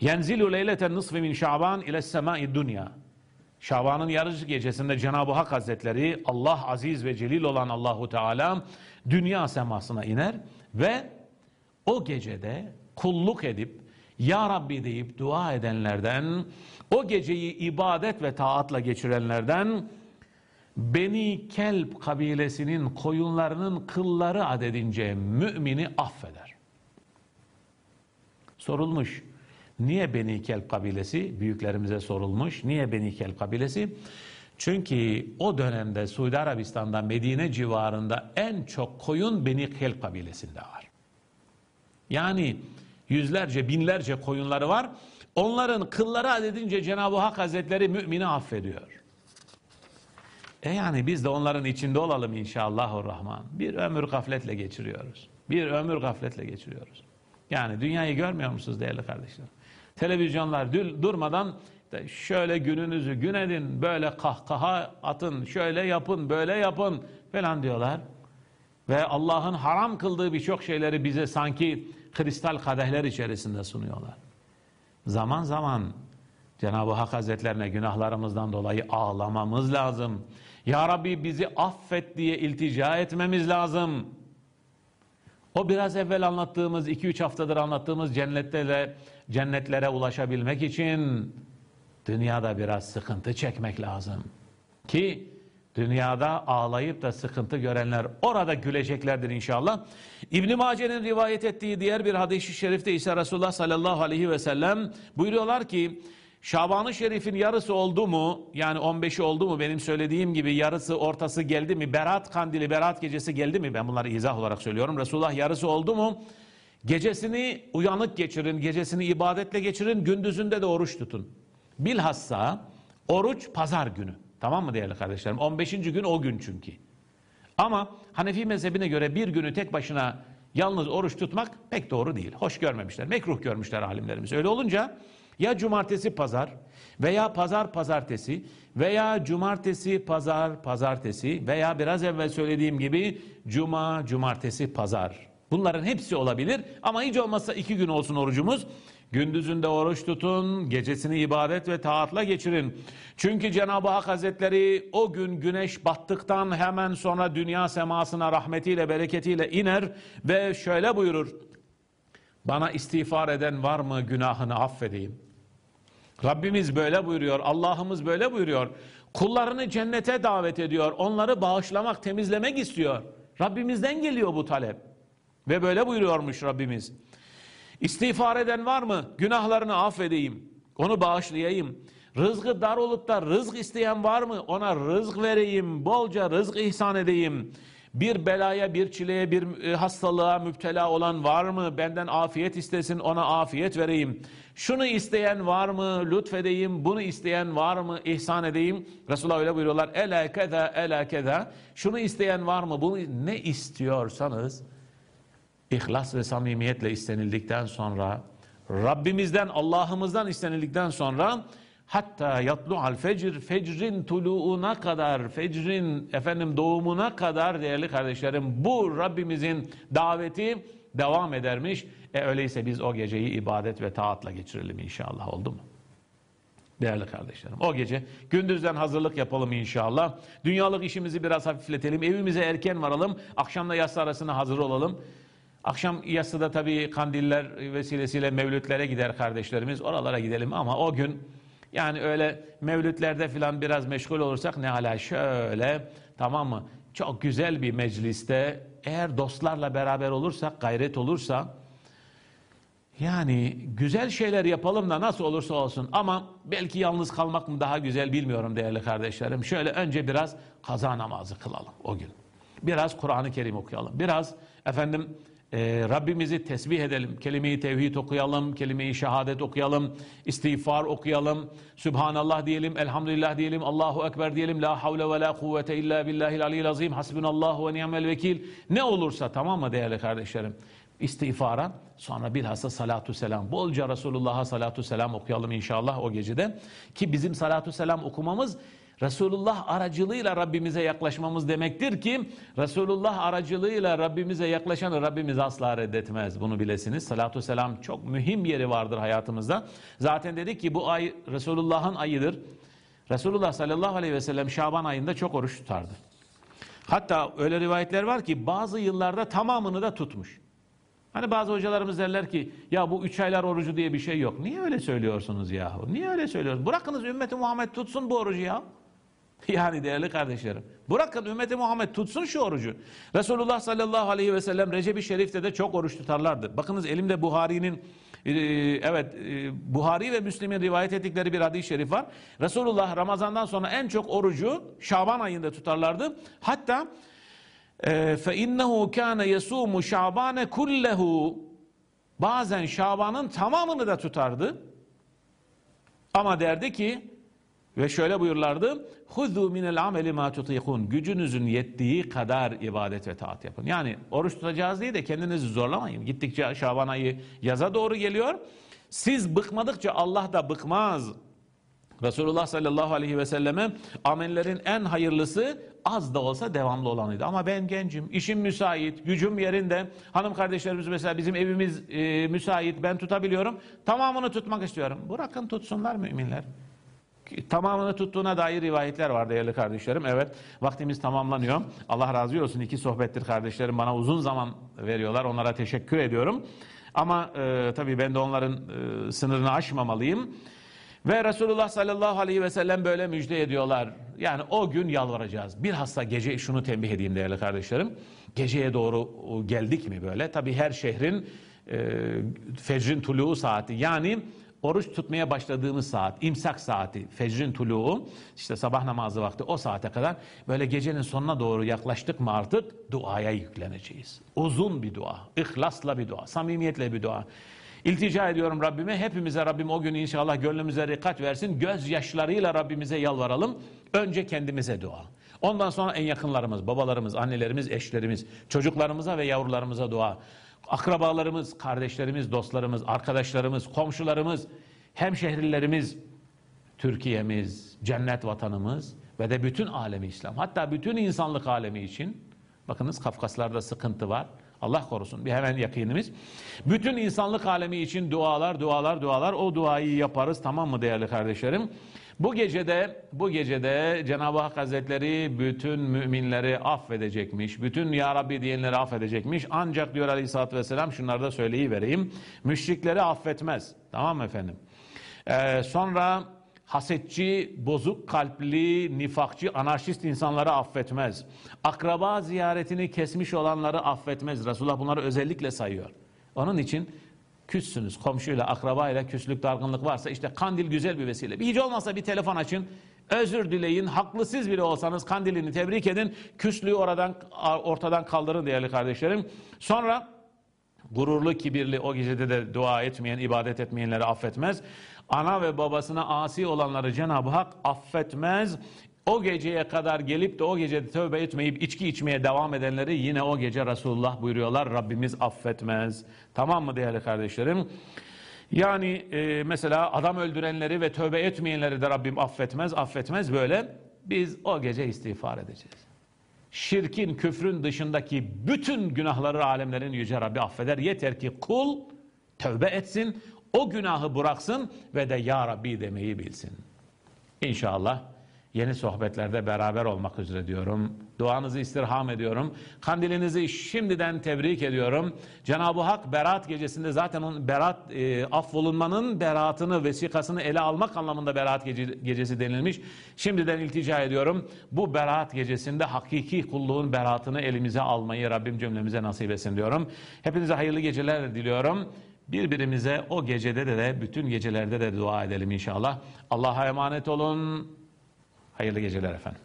Yenzilu leyleten nısfi min şaban ile semai dünya. Şaban'ın yarıcı gecesinde Cenab-ı Hak Hazretleri Allah aziz ve celil olan Allahu Teala dünya semasına iner ve o gecede kulluk edip Ya Rabbi deyip dua edenlerden o geceyi ibadet ve taatla geçirenlerden Beni Kelp kabilesinin koyunlarının kılları adedince mümini affeder. Sorulmuş. Niye Beni Kelp kabilesi? Büyüklerimize sorulmuş. Niye Beni Kelp kabilesi? Çünkü o dönemde Suudi Arabistan'da Medine civarında en çok koyun Beni Kelp kabilesinde var. Yani yüzlerce, binlerce koyunları var. Onların kılları adedince Cenab-ı Hak Hazretleri mümini affediyor. E yani biz de onların içinde olalım inşallahurrahman. Bir ömür gafletle geçiriyoruz. Bir ömür gafletle geçiriyoruz. Yani dünyayı görmüyor musunuz değerli kardeşler? Televizyonlar durmadan şöyle gününüzü gün edin, böyle kahkaha atın, şöyle yapın, böyle yapın falan diyorlar. Ve Allah'ın haram kıldığı birçok şeyleri bize sanki kristal kadehler içerisinde sunuyorlar. Zaman zaman Cenab-ı Hak Hazretlerine günahlarımızdan dolayı ağlamamız lazım. Ya Rabbi bizi affet diye iltica etmemiz lazım. O biraz evvel anlattığımız, 2-3 haftadır anlattığımız cennetlere, cennetlere ulaşabilmek için dünyada biraz sıkıntı çekmek lazım. Ki dünyada ağlayıp da sıkıntı görenler orada güleceklerdir inşallah. İbn Mace'nin rivayet ettiği diğer bir hadis-i şerifte ise Resulullah sallallahu aleyhi ve sellem buyuruyorlar ki Şaban-ı Şerif'in yarısı oldu mu yani 15'i oldu mu benim söylediğim gibi yarısı ortası geldi mi Berat kandili Berat gecesi geldi mi? Ben bunları izah olarak söylüyorum. Resulullah yarısı oldu mu gecesini uyanık geçirin gecesini ibadetle geçirin gündüzünde de oruç tutun. Bilhassa oruç pazar günü tamam mı değerli kardeşlerim 15. gün o gün çünkü ama Hanefi mezhebine göre bir günü tek başına yalnız oruç tutmak pek doğru değil. Hoş görmemişler. Mekruh görmüşler alimlerimiz. Öyle olunca ya cumartesi pazar veya pazar pazartesi veya cumartesi pazar pazartesi veya biraz evvel söylediğim gibi cuma cumartesi pazar. Bunların hepsi olabilir ama hiç olmazsa iki gün olsun orucumuz. Gündüzünde oruç tutun, gecesini ibadet ve taatla geçirin. Çünkü Cenab-ı Hak Hazretleri o gün güneş battıktan hemen sonra dünya semasına rahmetiyle, bereketiyle iner ve şöyle buyurur. Bana istiğfar eden var mı günahını affedeyim. Rabbimiz böyle buyuruyor, Allah'ımız böyle buyuruyor. Kullarını cennete davet ediyor, onları bağışlamak, temizlemek istiyor. Rabbimizden geliyor bu talep. Ve böyle buyuruyormuş Rabbimiz. İstiğfar eden var mı? Günahlarını affedeyim. Onu bağışlayayım. Rızkı dar olup da rızk isteyen var mı? Ona rızk vereyim. Bolca rızk ihsan edeyim. Bir belaya, bir çileye, bir e, hastalığa müptela olan var mı? Benden afiyet istesin, ona afiyet vereyim. Şunu isteyen var mı? Lütfedeyim. Bunu isteyen var mı? İhsan edeyim. Resulullah öyle buyuruyorlar. Ela keda, ela keda. Şunu isteyen var mı? Bunu ne istiyorsanız ihlas ve samimiyetle istenildikten sonra Rabbimizden Allah'ımızdan istenildikten sonra hatta yatlu al fecr fecrin tuluğuna kadar fecrin efendim doğumuna kadar değerli kardeşlerim bu Rabbimizin daveti devam edermiş. E öyleyse biz o geceyi ibadet ve taatla geçirelim inşallah oldu mu? Değerli kardeşlerim o gece gündüzden hazırlık yapalım inşallah. Dünyalık işimizi biraz hafifletelim. Evimize erken varalım. Akşamla yatsı arasına hazır olalım. Akşam yassıda tabii kandiller vesilesiyle mevlütlere gider kardeşlerimiz. Oralara gidelim ama o gün yani öyle mevlütlerde filan biraz meşgul olursak ne hala şöyle tamam mı? Çok güzel bir mecliste eğer dostlarla beraber olursak gayret olursa yani güzel şeyler yapalım da nasıl olursa olsun ama belki yalnız kalmak mı daha güzel bilmiyorum değerli kardeşlerim. Şöyle önce biraz kaza namazı kılalım o gün. Biraz Kur'an-ı Kerim okuyalım. Biraz efendim e, Rabbimizi tesbih edelim. Kelime-i tevhid okuyalım, kelime-i şehadet okuyalım, istiğfar okuyalım, Sübhanallah diyelim, Elhamdülillah diyelim, Allahu Ekber diyelim, La havle ve la kuvvete illa billahil aliyyil azim, hasbunallahu ve ni'mel vekil. Ne olursa tamam mı değerli kardeşlerim? İstiğfara, sonra bilhassa salatu selam. Bolca Resulullah'a salatu selam okuyalım inşallah o gecede. Ki bizim salatu selam okumamız Resulullah aracılığıyla Rabbimize yaklaşmamız demektir ki Resulullah aracılığıyla Rabbimize yaklaşanı Rabbimiz asla reddetmez. Bunu bilesiniz. Salatu selam çok mühim yeri vardır hayatımızda. Zaten dedik ki bu ay Resulullah'ın ayıdır. Resulullah sallallahu aleyhi ve sellem Şaban ayında çok oruç tutardı. Hatta öyle rivayetler var ki bazı yıllarda tamamını da tutmuş. Hani bazı hocalarımız derler ki ya bu üç aylar orucu diye bir şey yok. Niye öyle söylüyorsunuz yahu? Niye öyle söylüyorsunuz? Bırakınız ümmeti Muhammed tutsun bu orucu ya. Yani değerli kardeşlerim. Bırakın ümmeti Muhammed tutsun şu orucu. Resulullah sallallahu aleyhi ve sellem Recep-i Şerif'te de çok oruç tutarlardı. Bakınız elimde Buhari'nin e, evet e, Buhari ve Müslim'in rivayet ettikleri bir hadis-i şerif var. Resulullah Ramazan'dan sonra en çok orucu Şaban ayında tutarlardı. Hatta fe innehu kana yasumu Şaban'e kullehu bazen Şaban'ın tamamını da tutardı. Ama derdi ki ve şöyle buyurlardı. Huzu minel ameli ma tutikun. Gücünüzün yettiği kadar ibadet ve taat yapın. Yani oruç tutacağız diye de kendinizi zorlamayın. Gittikçe Şaban ayı yaza doğru geliyor. Siz bıkmadıkça Allah da bıkmaz. Resulullah sallallahu aleyhi ve selleme amellerin en hayırlısı az da olsa devamlı olanıydı. Ama ben gencim, işim müsait, gücüm yerinde. Hanım kardeşlerimiz mesela bizim evimiz e, müsait, ben tutabiliyorum. Tamamını tutmak istiyorum. Bırakın tutsunlar müminler Tamamını tuttuğuna dair rivayetler var değerli kardeşlerim. Evet vaktimiz tamamlanıyor. Allah razı olsun iki sohbettir kardeşlerim bana uzun zaman veriyorlar. Onlara teşekkür ediyorum. Ama e, tabii ben de onların e, sınırını aşmamalıyım. Ve Resulullah sallallahu aleyhi ve sellem böyle müjde ediyorlar. Yani o gün yalvaracağız. Bilhassa gece şunu tembih edeyim değerli kardeşlerim. Geceye doğru geldik mi böyle? Tabii her şehrin e, fecrin tuluğu saati yani oruç tutmaya başladığımız saat, imsak saati, fecrin tuluğu, işte sabah namazı vakti o saate kadar böyle gecenin sonuna doğru yaklaştık mı artık duaya yükleneceğiz. Uzun bir dua, ihlasla bir dua, samimiyetle bir dua. İltica ediyorum Rabbime. Hepimize Rabbim o gün inşallah gönlümüze rikat versin. Gözyaşlarıyla Rabbimize yalvaralım. Önce kendimize dua. Ondan sonra en yakınlarımız, babalarımız, annelerimiz, eşlerimiz, çocuklarımıza ve yavrularımıza dua. Akrabalarımız, kardeşlerimiz, dostlarımız, arkadaşlarımız, komşularımız, hemşehrilerimiz, Türkiye'miz, cennet vatanımız ve de bütün alemi İslam. Hatta bütün insanlık alemi için, bakınız Kafkaslarda sıkıntı var. Allah korusun bir hemen yakınımız. Bütün insanlık alemi için dualar, dualar, dualar. O duayı yaparız tamam mı değerli kardeşlerim? Bu gecede bu gecede Cenab-ı Hak Hazretleri bütün müminleri affedecekmiş. Bütün Ya Rabbi diyenleri affedecekmiş. Ancak diyor Aleyhisselatü Vesselam şunları da söyleyivereyim. Müşrikleri affetmez. Tamam mı efendim? Ee, sonra hasetçi, bozuk kalpli, nifakçı, anarşist insanları affetmez. Akraba ziyaretini kesmiş olanları affetmez. Resulullah bunları özellikle sayıyor. Onun için küssünüz komşuyla, akrabayla küslük, dargınlık varsa işte kandil güzel bir vesile. Hiç olmazsa bir telefon açın. Özür dileyin, haklı siz bile olsanız kandilini tebrik edin. Küslüğü oradan ortadan kaldırın değerli kardeşlerim. Sonra gururlu, kibirli o gecede de dua etmeyen, ibadet etmeyenleri affetmez. Ana ve babasına asi olanları Cenab-ı Hak affetmez. O geceye kadar gelip de o gecede tövbe etmeyip içki içmeye devam edenleri yine o gece Resulullah buyuruyorlar Rabbimiz affetmez. Tamam mı değerli kardeşlerim? Yani e, mesela adam öldürenleri ve tövbe etmeyenleri de Rabbim affetmez, affetmez böyle. Biz o gece istiğfar edeceğiz. Şirkin, küfrün dışındaki bütün günahları alemlerin Yüce Rabbi affeder. Yeter ki kul tövbe etsin, o günahı bıraksın ve de Ya Rabbi demeyi bilsin. İnşallah yeni sohbetlerde beraber olmak üzere diyorum. Duanızı istirham ediyorum. Kandilinizi şimdiden tebrik ediyorum. Cenab-ı Hak berat gecesinde zaten onun berat e, affolunmanın beratını, vesikasını ele almak anlamında berat gece, gecesi denilmiş. Şimdiden iltica ediyorum. Bu berat gecesinde hakiki kulluğun beratını elimize almayı Rabbim cümlemize nasip etsin diyorum. Hepinize hayırlı geceler diliyorum. Birbirimize o gecede de, de bütün gecelerde de dua edelim inşallah. Allah'a emanet olun. Hayırlı geceler efendim.